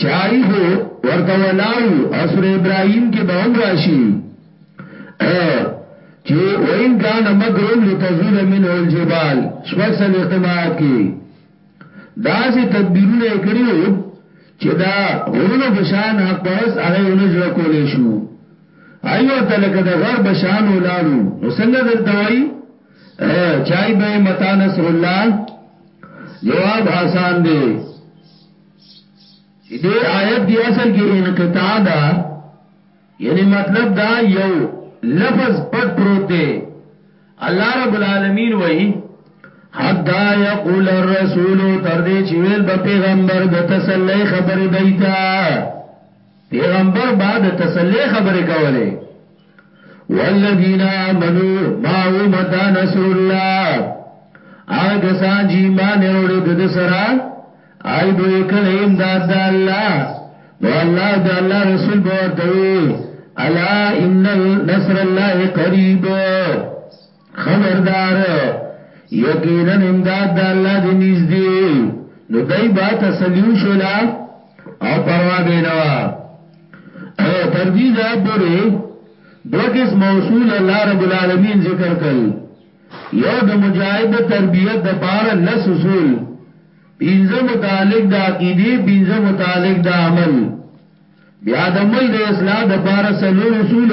Speaker 1: چای خو ورته ولاو او سور ابراهيم کې به هم راشي چې وین کان مکرون لتزول منه الجبال شپږ سل اختماعات کې داسې تدبیرونه کړیو چې دا غرونو بشان حق پرس هغه ونجړه کولې شو ایو تلک د غر بشان ولاړو نو څنګه دلته وای چای به متا نصر الله جواب آسان دی چې دې آیت کې اصل کې انقطاع ده یعنی مطلب دا یو لفظ پټ پروت دی الله رب العالمین وایي حتا یقول الرسول تر دې چې ویل به پیغمبر د تسلی خبره دیتا پیغمبر با د تسلی خبرې کولې والذین آمنو معه متا نصر الله هغه کسان چې ایمان وروړي د دې سره آی به کله امداد د الله نو الله د الله رسول به ورته وي الا ان نصر الله قریب خبردار یقینا امداد د الله دی نږدې نو دای با تسلیو شولا او پروا به نه وا تر دې ځای پورې دوه کس موصول الله رب العالمین ذکر کړ یو د مجاهد تربیت د پاره لس اصول پینځه متعلق د عقیده پینځه متعلق د عمل بیا د مل د اصلاح د پاره سلور اصول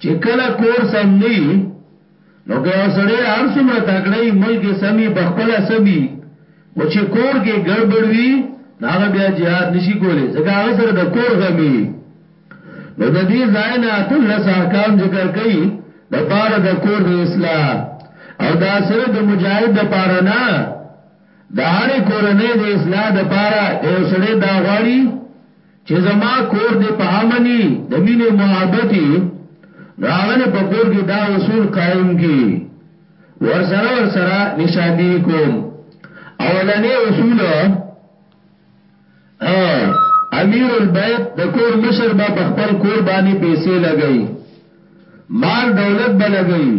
Speaker 1: چې کله کور سم نه وي نو که یو سړی هر څومره تکړه وي ملک سمي په خپل سمي خو چې کور کې ګړبړ وي هغه بیا jihad نشي کولای ځکه هغه سره د کور غمي نو د دې ځای نه اتل احکام ذکر کړي د پاره د کور د اصلاح او دا سره د مجاهد د پاره نه د هر کورنۍ د اصلاح د پاره یو سړی دا غواړي چه زما کور دې په امن یی د مینې محبت یی نو هغه دې په کور کې دا اصول قائم کی ورسره ورسره نشاندهی کوم اولنې اصول امیر البیت د کور مشر به په خپل کور باندې پیسې لګی مال دولت به لګی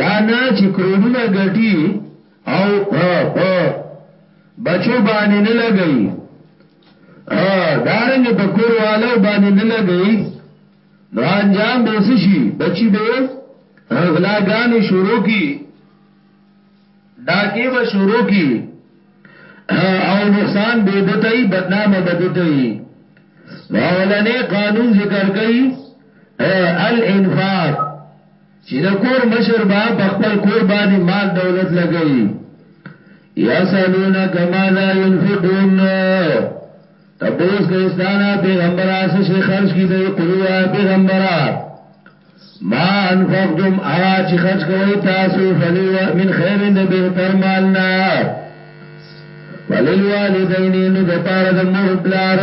Speaker 1: دا نه چې کروڑونه ګټي او په بچو باندې نه لګی دارنګ په کور والو باندې نه لګي نو انجام به څه شي بچي به غلاګانې شروع کی ډاکې به شروع کی او نقصان به دتای بدنامه بدتای واولنې قانون ذکر کړي الانفاق چی د کور مشر با په خپل کور باندې مال دولت لګئی یسالونک ماذا ينفقون تبوس کې استانا پیغمبر اس شي خرج کی دی قلوا پیغمبره ما انفقتم اغا چې خرج کوي تاسو فلیوا من خیر د بهتر مالنا فلیوالدین نو د پاره د مور پلار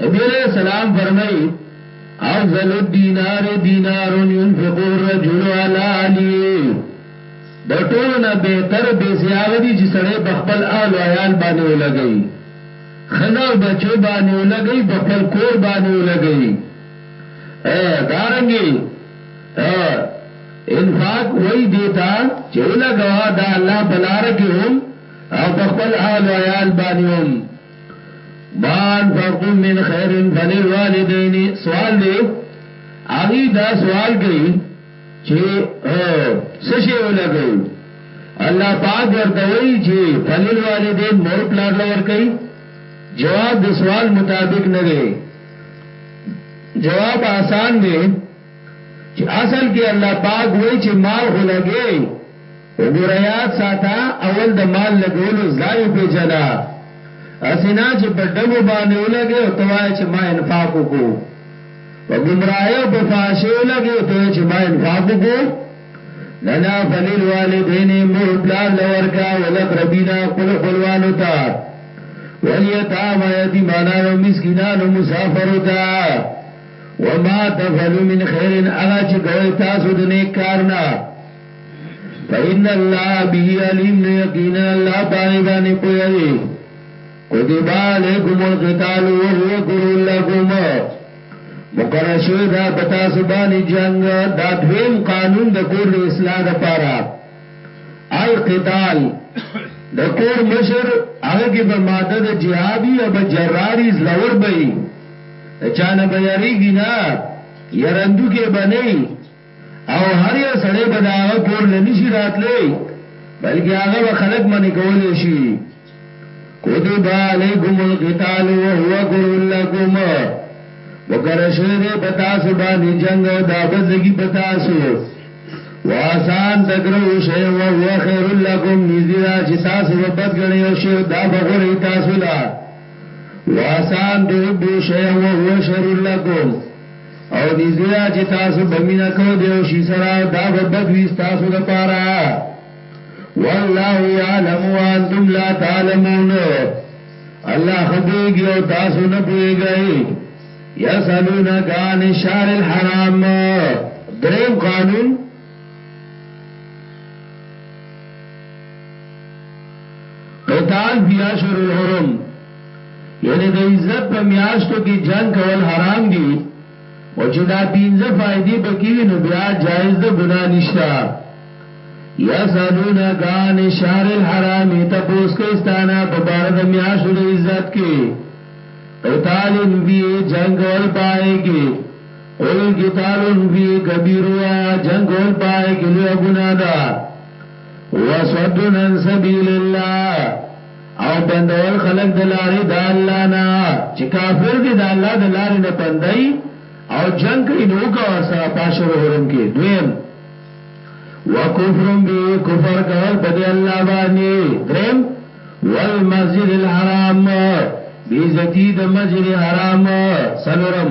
Speaker 1: نبی علیہ السلام فرمائی افضل الدینار دینار ينفق الرجل على اهله د ټولو نه بهتر به سیاغ دي چې سړی په خپل اهل او عیال باندې ولګي خزا او بچو باندې ولګي په خپل کور باندې ولګي ا دارنګي انفاق وای دیتا چې ولګوا دا الله بلار کې هم او په خپل اهل او عیال باندې هم ما انفقتم من خیر فللوالدین سوال دی اغي دا سوال کوي چې څه شی ولګو الله پاک ورته وایي چې فللوالدین مور پلار لور کوي جواب د سوال مطابق نه دی جواب آسان دی چې اصل کې الله پاک وایي چې مال خلګي وګوره یاد ساته اول د مال لګولو ځای وپېژنه هسې نه چې په ډمو باندې ولګې او ته وایې چې ما انفاق وکړو په ګمراهۍ او په فحاشۍ ولګې او ته وایې چې ما انفاق وکړو لنا فلیل والدین مور پلار لورکا ولقربینا قل خلوانو تا ولیتام یتیمانان و مسکنان و مسافرو تا وما تفلو من خیرن اغا چکوئی تاسو دنیک کارنا فإن الله به عليم يقينا الله باندې باندې پوي كتب عليكم القتال وهو كره لكم مقرر شوی دا پتا سبانی جنگ دا دویم قانون د کور د اصلاح د پاره القتال د کور مشر هغه کې به ماده د جهادي او جراری زلور بې چانه به یریږي نه یرندو کې بنئ او هر یو سړی به دا هغه کور لنشي راتلی بلکې هغه به خلق منې کولی شي کتب علیکم القتال وهو کرو لکم مقرر شوی دی په تاسو باندې جنگ او دا بزګي په تاسو واسان تکرو شی او هو خیر لکم نږدې دا چې تاسو په بد غنی او شی او دا بغوري تاسو لا واسان تحبو شی او هو شر لکم او نږدې ده چې تاسو به مینه کوئ د یو شي سره او دا به بد وي ستاسو دپاره والله یعلم وانتم لا تعلمون الله ښه پوهېږي او تاسو نه پوهېږئ یسألونک عن الشهر الحرام دریم قانون قتال فی اشهر الحرم یعنی د عزت په میاشتو کې جنگ کول حرام دي او چې دا پینځه فائدې پکې وي نو بیا جایز ده ګناه نشته یسالون کان شهر الحرام تپوس کستانا په بار د میاشتو د عزت کې قتال بی جنگ ول پائے کې قل قتال بی کبیر وایا جنگ ول پائے کې لوی ګناه ده وصدن سبیل الله او بندول خلق د لارې د الله نه چې کافر دي د الله د لارې نه بندای او جنگ کوي نو کا ور سره پاشر حرم کې دویم وکفرم به کفر کول په دې الله باندې دریم والمسجد الحرام بیزتی د مسجد حرام سلورم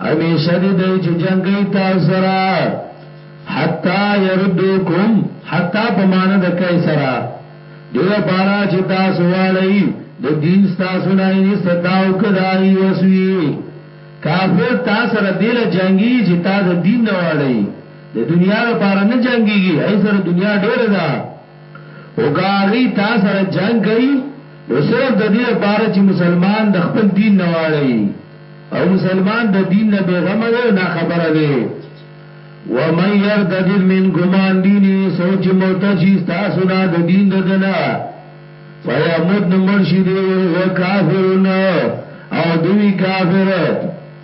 Speaker 1: همیشه دی دی چه جنگی تا سرا حتی یردوکم حتی پمانه ده کئی سرا دیو پارا چه تاسو والی ده دین ستاسو نائی نستتاو کدائی وسوی کافر تا سرا دیل جنگی چه تا ده دین نوالی ده دنیا ده پارا نه جنگی گی ای سر دنیا دیر ده او که هغه تا سره جنگ کوي نو صرف د دې لپاره چې مسلمان د خپل دین نه واړی او مسلمان د دین نه بیغمه دی او نه خبره دی ومن يرتد منكم عن دينه سوچ مرتشي تاسو نه د دین د دنا فیموت نمرشی دی وهو کافرون او دوی کافرت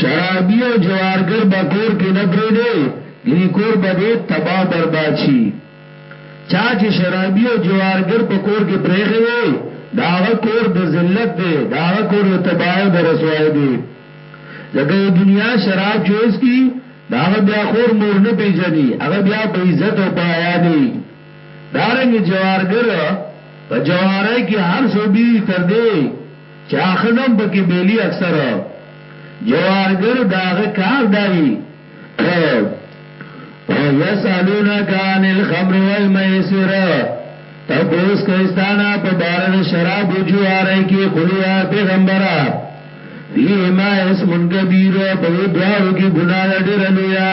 Speaker 1: شرابی او جوارګر به کور کې نه پرې دی ګری کور به دې تبا او برباد شي چا چې شرابی او جوارګر په کور کې پرې دی داغه کور د ذلت دی داغه کور د تباہی او د رسوای دی ځکه دنیا شراب چويس کی داغه بیا خور مور نه پیژني هغه بیا په عزت او پایا نه دارنګ جوارګر په جواره کې هر سو بي تر دې چې هغه ښځه هم پکې بېلي اکثر جوارګر د هغه کار دا وي یسالونک عن الخمر والمیسر تپوس کئستانا په بار د شراب او جوارای کې قلوا پیغمبره فیهما اسم کبیر په دې دواړو کې ګناه ډېره لویه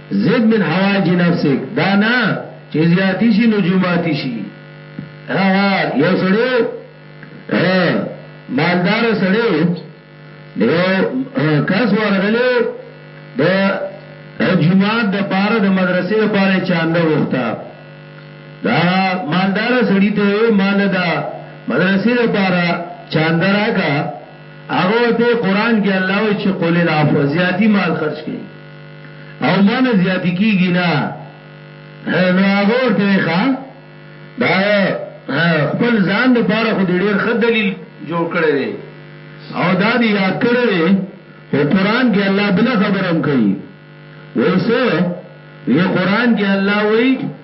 Speaker 1: زد من حوائج نفسک دا نه چې زیاتی شي نو جمعاتی شي هغه یو سړیو مالدار سړیو دیو کس ورغلیو د جمعات د پاره د مدرسې د پاره چانده وخته دا مالدار سړی ته مال دا مدرسې د پاره چانده راکا هغه ته قران کې الله وی چې قول العفو زیاتی مال خرج کړي او مال زیاتی کیږي نه نو هغه ورته ښه دا خپل ځان د پاره خو ډیر ښه دلیل جوړ کړی دی او دا دی یاد کړی دی او قران کې الله بل خبرم کوي وایسه وی قران کې الله وایي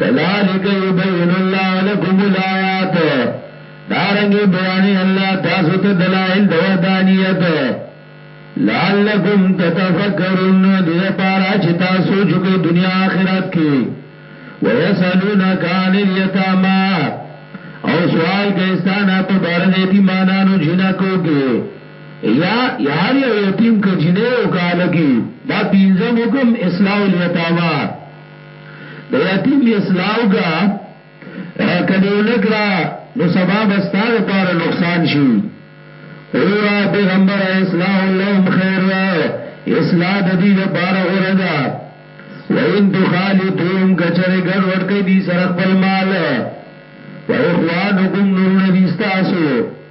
Speaker 1: کذالک یبین الله لكم الایات دارنګ بیانې الله تاسو ته دلایل د وحدانیت لعلکم تتفکرون د لپاره چې تاسو سوچ وکړئ دنیا آخرت کې ويسالونک عن اليتامى او سوال کوي ستانه په بار د یتیمانو جنکو کې یا یار یو یتیم ک جنې او کال کې دا پینځم حکم اصلاح الیتاما د یتیم اصلاح وکړه کدی ونکړه نو سبا بستا لپاره نقصان شي وروره پیغمبر اصلاح لهم خیر ده اصلاح د دې لپاره غوړه ده وان تخالطهم کچر ګډ وډ کوي دي سره خپل مال و اخوانکم نور ندي تاسو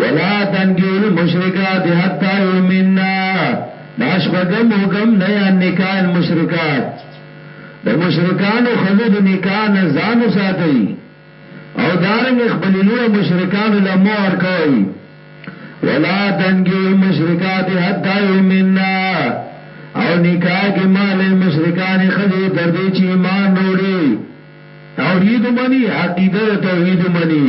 Speaker 1: ولا تنکیو المشرکات حتی یومننا داش بگم حکم نیا نکاح المشرکات د مشرکانو خزو د نکاح نه ځان ساتي او دارنګ خپل لور مشرکانو له مور کوي ولا تنګي المشرکات حتا یمنا او نکاح کې مال مشرکان خزي تر دې چې ایمان وروړي توحید منی عقیده توحید منی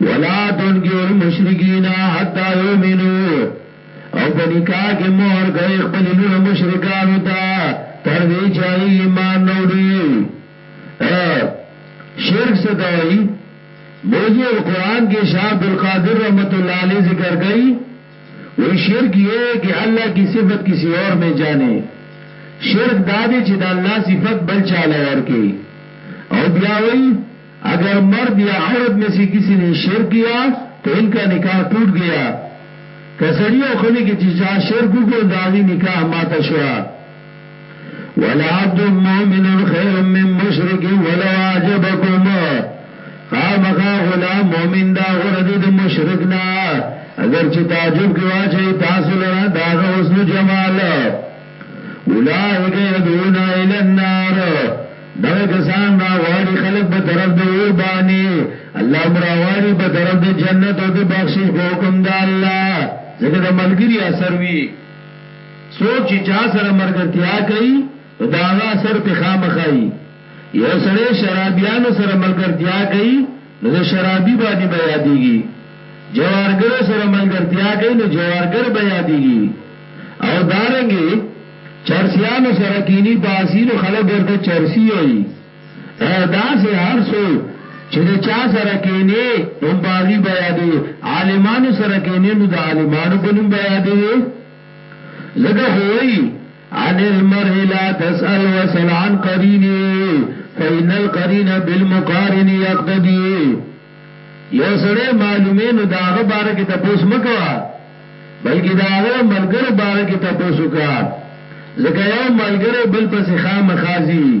Speaker 1: ولا تنگی المشرکین حتا یومنو او په نکاح کې مہر کوي خپل لور مشرکان وتا تر دې چې ایمان نوړي شرک څه دوي موضوع القرآن کې شاه عبد القادر رحمت الله علیه ذکر کوي وی شرک یہ ہے کہ اللہ کی صفت کسی اور میں جانے شرک دادے چې د الله صفت بل چاله ورکی او بیا وی اگر مرد یا عورت میں سے کسی نے شرک کیا تو ان کا نکاح ټوټ گیا که سړی او خزی کې چې چا شرک وکړ دا غي نکاح ماته شو ولا عبد مؤمن خير من مشرك ولو عجبكم خامخا غلام مؤمن دا غره دي د مشرک نه اگر چې تعجب کې واچي تاسو لره دا غوسنو جمال اولائک یدعون الی النار دغه کسان را غواړي خلق په طرف د اور باندې الله مرا غواړي په طرف د جنت او د بخشش په حکم د الله ځکه د ملګری اثر وی څوک چې چا سره مرګرتیا کوي دا غا اثر په خامخای یو سړی شرابیانو سره ملګرتیا کوي نو د شرابي باندې به یادېږي، جوارګرو سره ملګرتیا کوي نو جوارګر به یادېږي او دارنګې چرسیانو سره کیني پاسي نو خلک ورته چرسي وایي او داسې هر څو چې د چا سره کینې نو باغي به یادېږي، عالمانو سره کینې نو د عالمانو په نوم به یادېږي ځکه خو وایي عن المرء لا تسأل وسل عن قرینی فإن القرین بالمقارن یقتدی یو سړی معلومه نو داغه باره کې تپوس مکوا بلکې داغه ملګرو باره کې تپوس وکا ځکه یو ملګری بل پسې خامخازي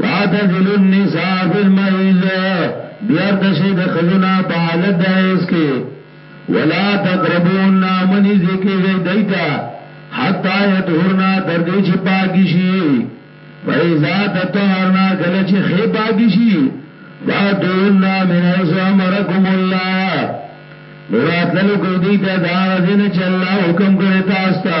Speaker 1: لا تزلو النساء فی المحیض بیار تشی د خزونا په حالت د حیض کې ولا تقربون منی ذکی گئی دیتا حتا یطهرنا تر دې چې پاکی شي فاذا تطهرنا کله چې خې پاکی شي فاتونا من ایس امرکم الله نورات للو کوي دیتا دا غزنه چې الله حکم کړی تاسو ته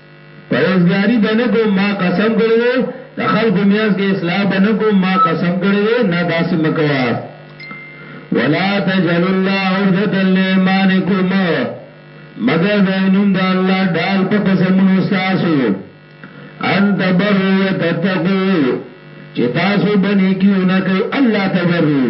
Speaker 1: پرهیزګاري به نه کوم ما قسم کړی دی، د خلکو مینځ کې اصلاح به نه کوم ما قسم کړی دی، نه داسې مه کوه. ولا تجعلوا الله عرضة لایمانکم مه ګرځوئ نوم د الله ډال په قسمونو ستاسو، ان تبروا وتتقوا چې تاسو به نیکي ونه کړئ الله تبروا.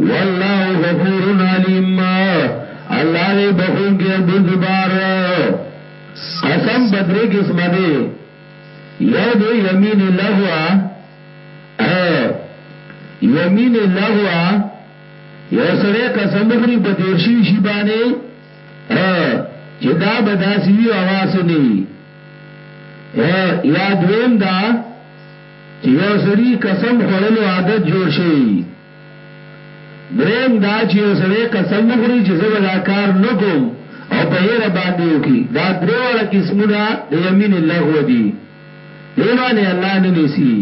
Speaker 1: والله غفور علیم الله دې بخون کې او بزبار قسم بدرې قسمه دې یو دې یمین لغوا یمین لغوا یو سره قسم خوري په تیر شي شی باندې چې دا بداسي وی اواز نه وی یا دویم دا چې یو سړي قسم خوړلو عادت جوړ شوی وي. درېیم دا چې یو سړی قسم وخوري چې زه به دا کار نه کوم او په هېره باندې یې وکړي، دا درې واړه قسمونه د یمین لغو دي، دې باندې الله نه نیسي.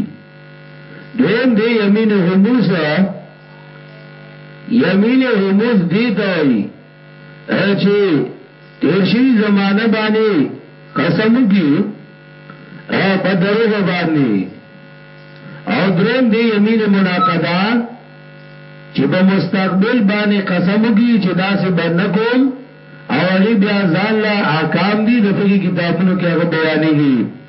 Speaker 1: دویم دی یمین غموس، یمین غموس دې ته وایي. چې تیر شوی زمانه باندې قسم کی او په دروغ باندې او دریم دی یمین مناقضه چې په مستقبل باندې قسم کی چې دا څه بنکوم او هغه بیا ځان له احکام دي د فقہی کتابونو کې هغه بیانېږي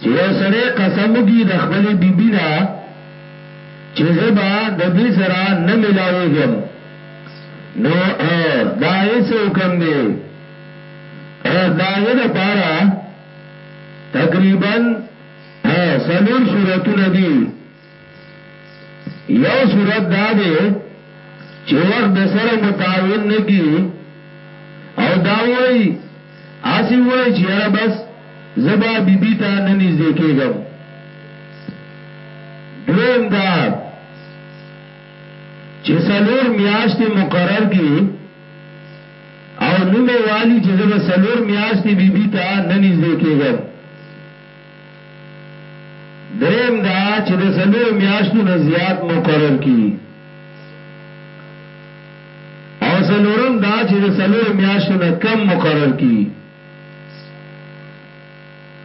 Speaker 1: چې یو سړی قسم وکړي د خپلې بیبي نه چې زه به د دې سره نه ملاوېږم نو دا یې څه حکم دی د هغې دپاره تقریبا څلور صورتونه دي یو صورت دا دی چې وخت د سره متعاون نه کی او دا وای اسی وای چې یاره بس زبا بیبی ته نه نږدې کېږم دویم دا چې سلور میاشتې مقرر کی او نومه والی چې زبا سلور میاشتې بیبی ته نه نږدې کېږم دریم دا چې د څلورو میاشتو نه زیات مقرر کی او څلورم دا چې د څلورو میاشتو نه کم مقرر کی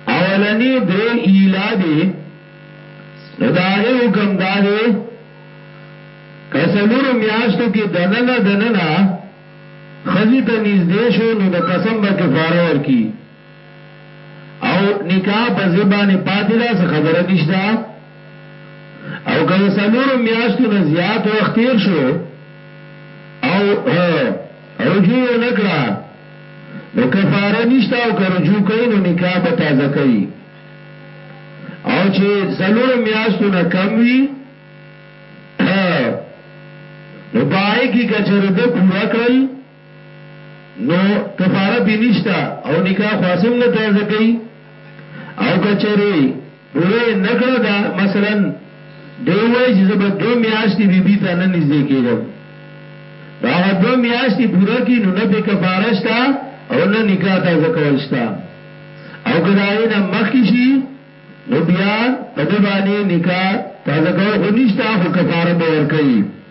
Speaker 1: اولنی درې ایلا دی نو دا هغه حکم دا دی کسلورو میاشتو کې دننه دننه خزی ته نږدې شو نو د قسم به کفاره ورکی او نکاح په زبانه پاتې دا څه خبره نشته او که سلور میاشتو نه زیات وخت تیر شو او رجوع نکړه نو کفاره نشته او که رجوع کوي نو نکاح به تازه کوي او چې سلور میاشتو نه کم وي نو پای کې کچره د پورا کړل نو کفاره پی نشته او نکاح خاصم نه تازه کوي او کچره پوره نکړه دا مثلا دی وای چې زب دو میاشتې بیبي ته نه نږدې کېږم هغه دو میاشتې پوره کی نو نه په کفاره شته او نه نکاح تازه کول شته او کداغې نه مخکې شي نو بیا په دې باندې نکاح تازه کول خو نشته خو کفاره به ورکړي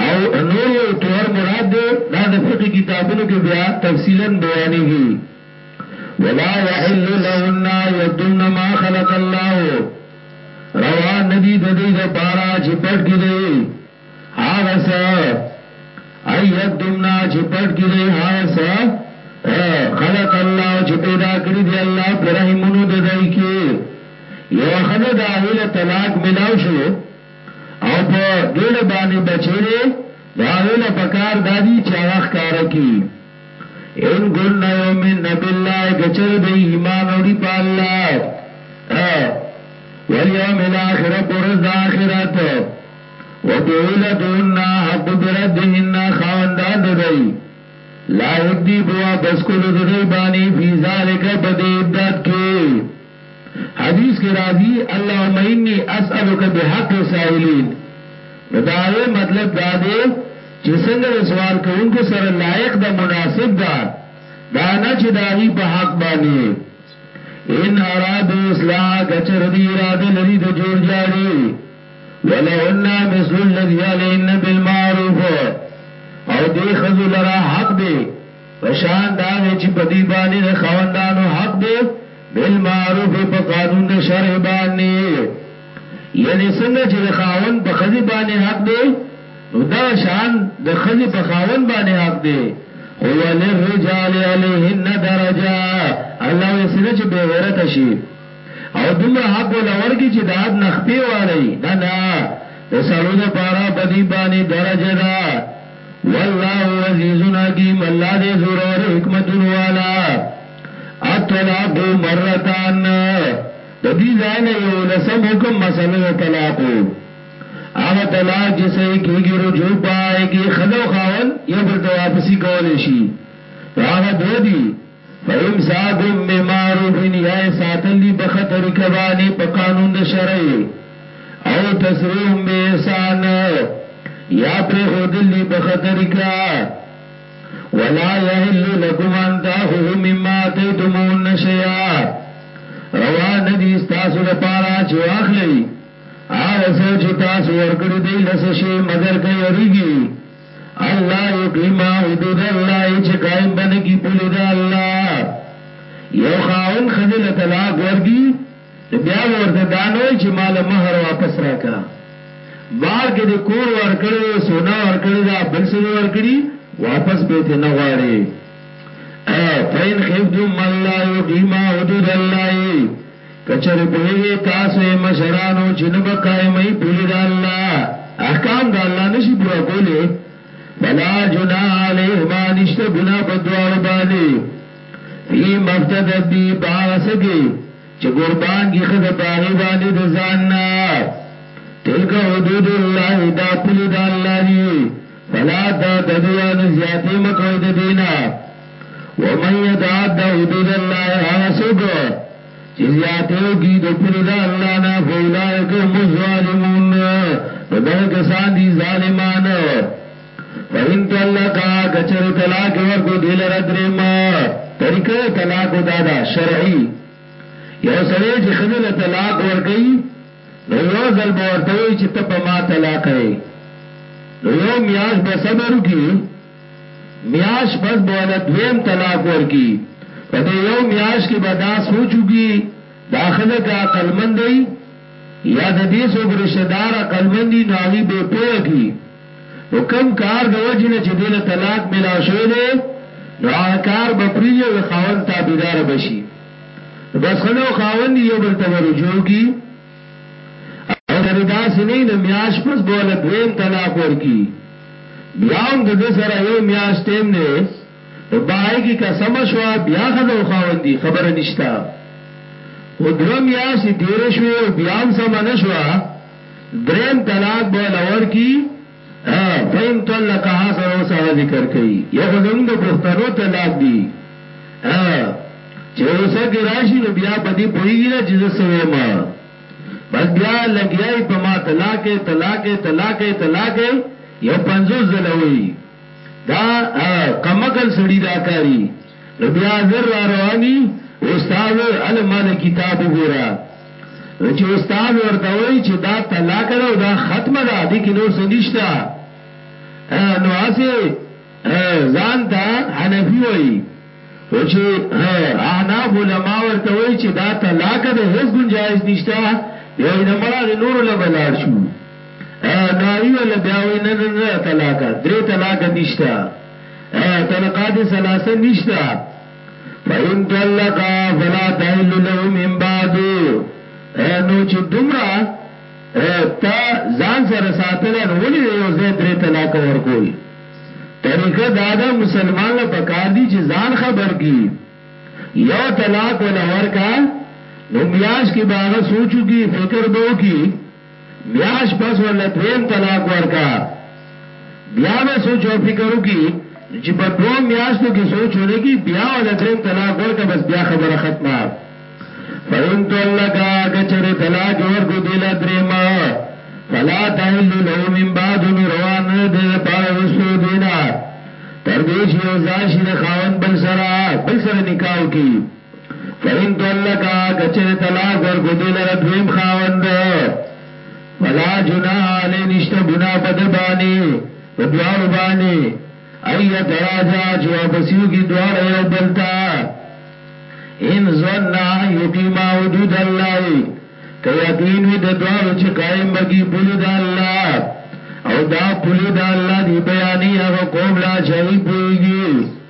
Speaker 1: او نور یو طور مراد دی دا د فقه کتابونو کې بیا تفصیلا بیانېږي ولا يحل لهن يكتمن ما خلق الله روا ندی د دې د پارا چې پټ کې دی هغه څه اي يكتمن چې پټ کې دی هغه څه خلق الله چې پیدا کړی دی الله پر رحمونو د دای کې یو خدای د اهل طلاق ملاو شو او په ګېډه باندې بچې دی نو هغې له پکار دا دي چې هغه ښکاره کړي ان ګن یومن بالله که چېرې دی ایمان وړي په الله والیوم الاخر په ورځ د آخرت وبعولتهن حق بردهن خاوندان د دی لا یکدیبوا بس کولو د دی بانی فی ذالک په دې عدت کې حدیث کې راځي اللهم انی اسالک بحق سائلین نو دا یې مطلب دا دی چې څنګه د سوال کوونکو سره لایق ده مناسب ده دا نه چې د هغوی په حق باندې ان اراد اصلاح کچر دی اراده لري د جوړ جاړي ولهن مثل الذي عليهن بالمعروف او دې خذو لرا حق دی پشان دا چې په دې باندې د خوندانو حق دی بالمعروف په قانون د شرع باندې یعنی څنګه چې د خاون په خزي باندې حق دی نو دا شان د خزي په خاون باندې حق دی هو للرجال علیهن درجه الله یې سره چې به غیرت شي او دومره حق ولور کی چې داد نخپی والی نه نه د سړو د پارا بدی باندې درجه ده والله عزیز حکیم الله دې زور او حکمت والا الطلاق مرتان د دې ځای نه یو لسم حکم مسله د طلاق هغه طلاق چې صحیح کېږي رجوع پای کې خزو خاون یو بل ته واپسی کول شي هغه دوه دي فامساکم بمعروف یا ساتل دی په خطر کبانی په قانون د شرع او تسریح به احسان یا پر خودل دی په خطر کا ولا يحل لكم ان تاخذوا مما اتيتمون شيئا روا ندی تاسو د پاره چې واخلي هغه څه چې تاسو ورکړي دی لس شي مگر کوي وريږي الله يقيم حدود الله چې قائم بنه کی پولی دا الله یو خاون خزل طلاق ورګي نو بیا به ورته دا نه وایي چې مال مهر واپس راکا مال کې د کور ورکړی دی سونا ورکړی دا بل څه ورکړي واپس به ته نه غواړي فین خفتم الله یقیما حدود الله کچر پوهیږي تاسو مشرانو چې نه بقایمې پوری د الله احکام د الله نشي پورا کوله فلا جنا علیهما نشته ګنا په دوار باندې فی مفتدت بی پاغ سکی چه قربان کی خد پاغی باندی دزاننا تلک حدود اللہ دا پلی دا اللہ دی فلا تا تدوان زیادی مکوی دا دینا ومن یتعد دا حدود اللہ حاغ سکو چه زیادیو کی دا پلی دا اللہ نا فولائکم الظالمون نو دا کسان دی ظالمانو فإن طلقا کچر طلاق ورکو دیل ردرم طریقه طلاق دادا شرعی یو سوی چه خزل طلاق ورکی نو یو ځل به ورته وی چې ته په ما طلاق یې نو یو میاش به صبر کی میاش پس به ول دویم طلاق ورکی په دې یو میاش کې به دا سوچو کی دا خزه کا عقل مند یا د دې سو ګرشدار عقل مندي ناغي به پوه کی نو کم کار د وجې نه چې دل طلاق ملاو شوی دی نو هغه کار به پریږي او د خاوند تابعدار بشي بس خنه او خاوند یو بل ته ورجو کی او سره داسې نه نو میاش پس بوله دویم طلاق ورکی بیا هم د سره یو میاش تیم نه نو بای کی قسم شوا بیا خزه او خاوند دی خبره نشتا او درم یاش تیر شوی او بیا هم سم نشوا دریم طلاق به لور کی ها فین طلقها سره اوس هغه ذکر کوي یو خو زموږ د پښتنو طلاق دی ها چې اوسه کې راشي نو بیا په دې پوهیږي نه چې زه سوې ما بس بیا لګیای په ما طلاق طلاق طلاق طلاق یو پنځو زلوي دا کمکل سړی دا کاری نو بیا زر را رواني استاد ال مال کتاب وګوره نو چې استاد ورته وایي چې دا طلاق ده او دا ختمه ده دې کې نور څه نشته نو هسې ځان ته حنفي وایي او چې احناف علما ورته وایي چې دا طلاق ده هیڅ گنجائش نشته یو نه مړه نور له بلار شو ناری ولا بیا وی نه نه نه طلاق درې طلاق نشتا طلقات ثلاثه نشتا فإن طلقا فلا تحل له من بعد نو چې دومره تا ځان سره ساتل نو ولې یو ځای درې طلاق ورکول طریقه دا ده مسلمان له پکار دي چې ځان خبر کی یو طلاق ولا ورکا نو میاش کې باغ سوچو کی فکر بو کی میاشت پس ورله دویم طلاق ورکه بیا به سوچ او فکر وکي چې په دوه میاشتو کې سوچ ونه کی بیا ول دریم طلاق ورکه بس بیا خبره ختمه فین تو الله کا کچره طلاق ورکو دل دریم فلا تحل له من بعد روان دې پاره وسو دینا تر دې چې یو ځای شي د خاون بل سره بل سره نکاح کی فإن طلقا کچر طلاق ورکو دی لره دویم خاوند فلا جناح علی نشته گناہ په د باندې په دواړو باندې اي تراجا چې واپسیو کی دواړه یو بلتا ان ظننا یقیم حدود الله که یقین وي د دواړو چې قائم بږي پولی د الله او دا پولی د الله دی بیانې هغه قوم لا شغی پويږي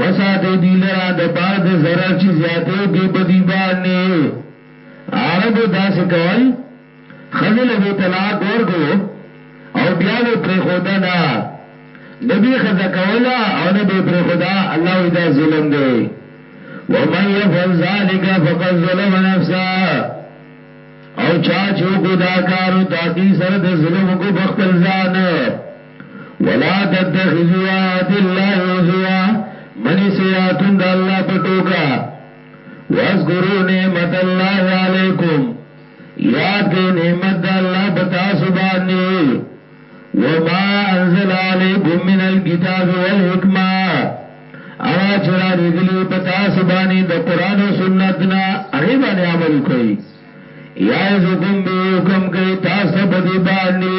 Speaker 1: وساتي دی لرا د پاره د zarar چې زیاته او کې بدی باندې عربو داسې کول خزل به طلاق ورکو او بیا به پر خدا نه نبی خزا کولا او نه به پر خدا الله وی دا ظلم دی ومن يفعل ذلك فقد ظلم نفسه او چا چې کو دا کارو تاکي سره د ظلم کو بخپل ځان ولا تتخذوا عهد الله هزوا منی سیاتون د الله په ټوکا واذکروا نعمت الله علیکم یاد کئ نعمت د الله په تاسو باندې وما انزل علیکم من الكتاب والحکمه اغا چرا لګلی په تاسو باندې د قران او سنت نه هغه باندې عمل کوي یا زکم به حکم کوي تاسو په دې باندې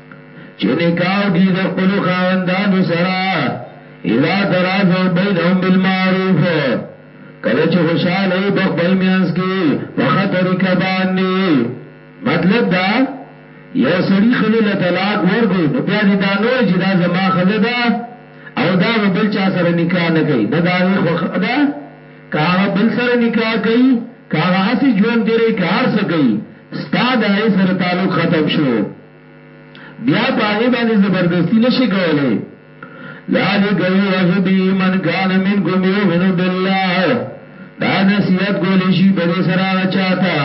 Speaker 1: چې نکاو کی د خپل خاوندانو سره اذا ترازو بینهم بالمعروف کله چې خوشاله په خپل میانس کې په خطر کې باندې مطلب دا یو سړی خزه له طلاق ورکو نو بیا دې دا نور چې دا زما خزه ده او دا بل چا سره نکاح نه کوي نه دا وی خو خدا کاغه بل سره نکاح کوي کاغه اسی ژوند دې کار سکی ستاد ای سره تعلق ختم شو بیا په هغې باندې زبردستی نشي کولی ذالک یوعظ به من کان منکم یؤمن بالله دا نصیحت کول شي په دې سره هغه چاته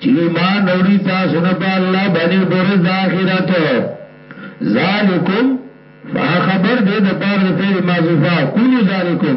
Speaker 1: چې ایمان وروړي تاسو نه په الله باندې پرز د آخرت ذالکم فخبر دې د پاره د فعل ماضی فا کونو ذالکم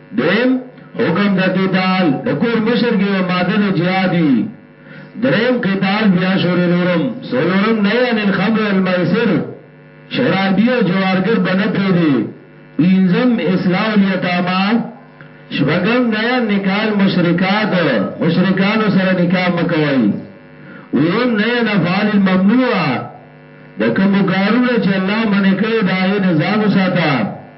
Speaker 1: دویم، حکم د قتال د کور مشر کې یوه ماده د جهاد وي. دریم، قتال بیا شورېلورم. څلورم، نهی عن الخمر والمیسر، شرابي او جوارګر به نه پرېږدې. پنځم، اصلاح الیتامی. شپږم، نهی عن نکاح المشرکات، مشرکانو سره نکاح مه کوئ. اووم، نهی عن افعال الممنوعه، د کومو کارونو نه چې الله منع کړي د هغې نه ځان وساته.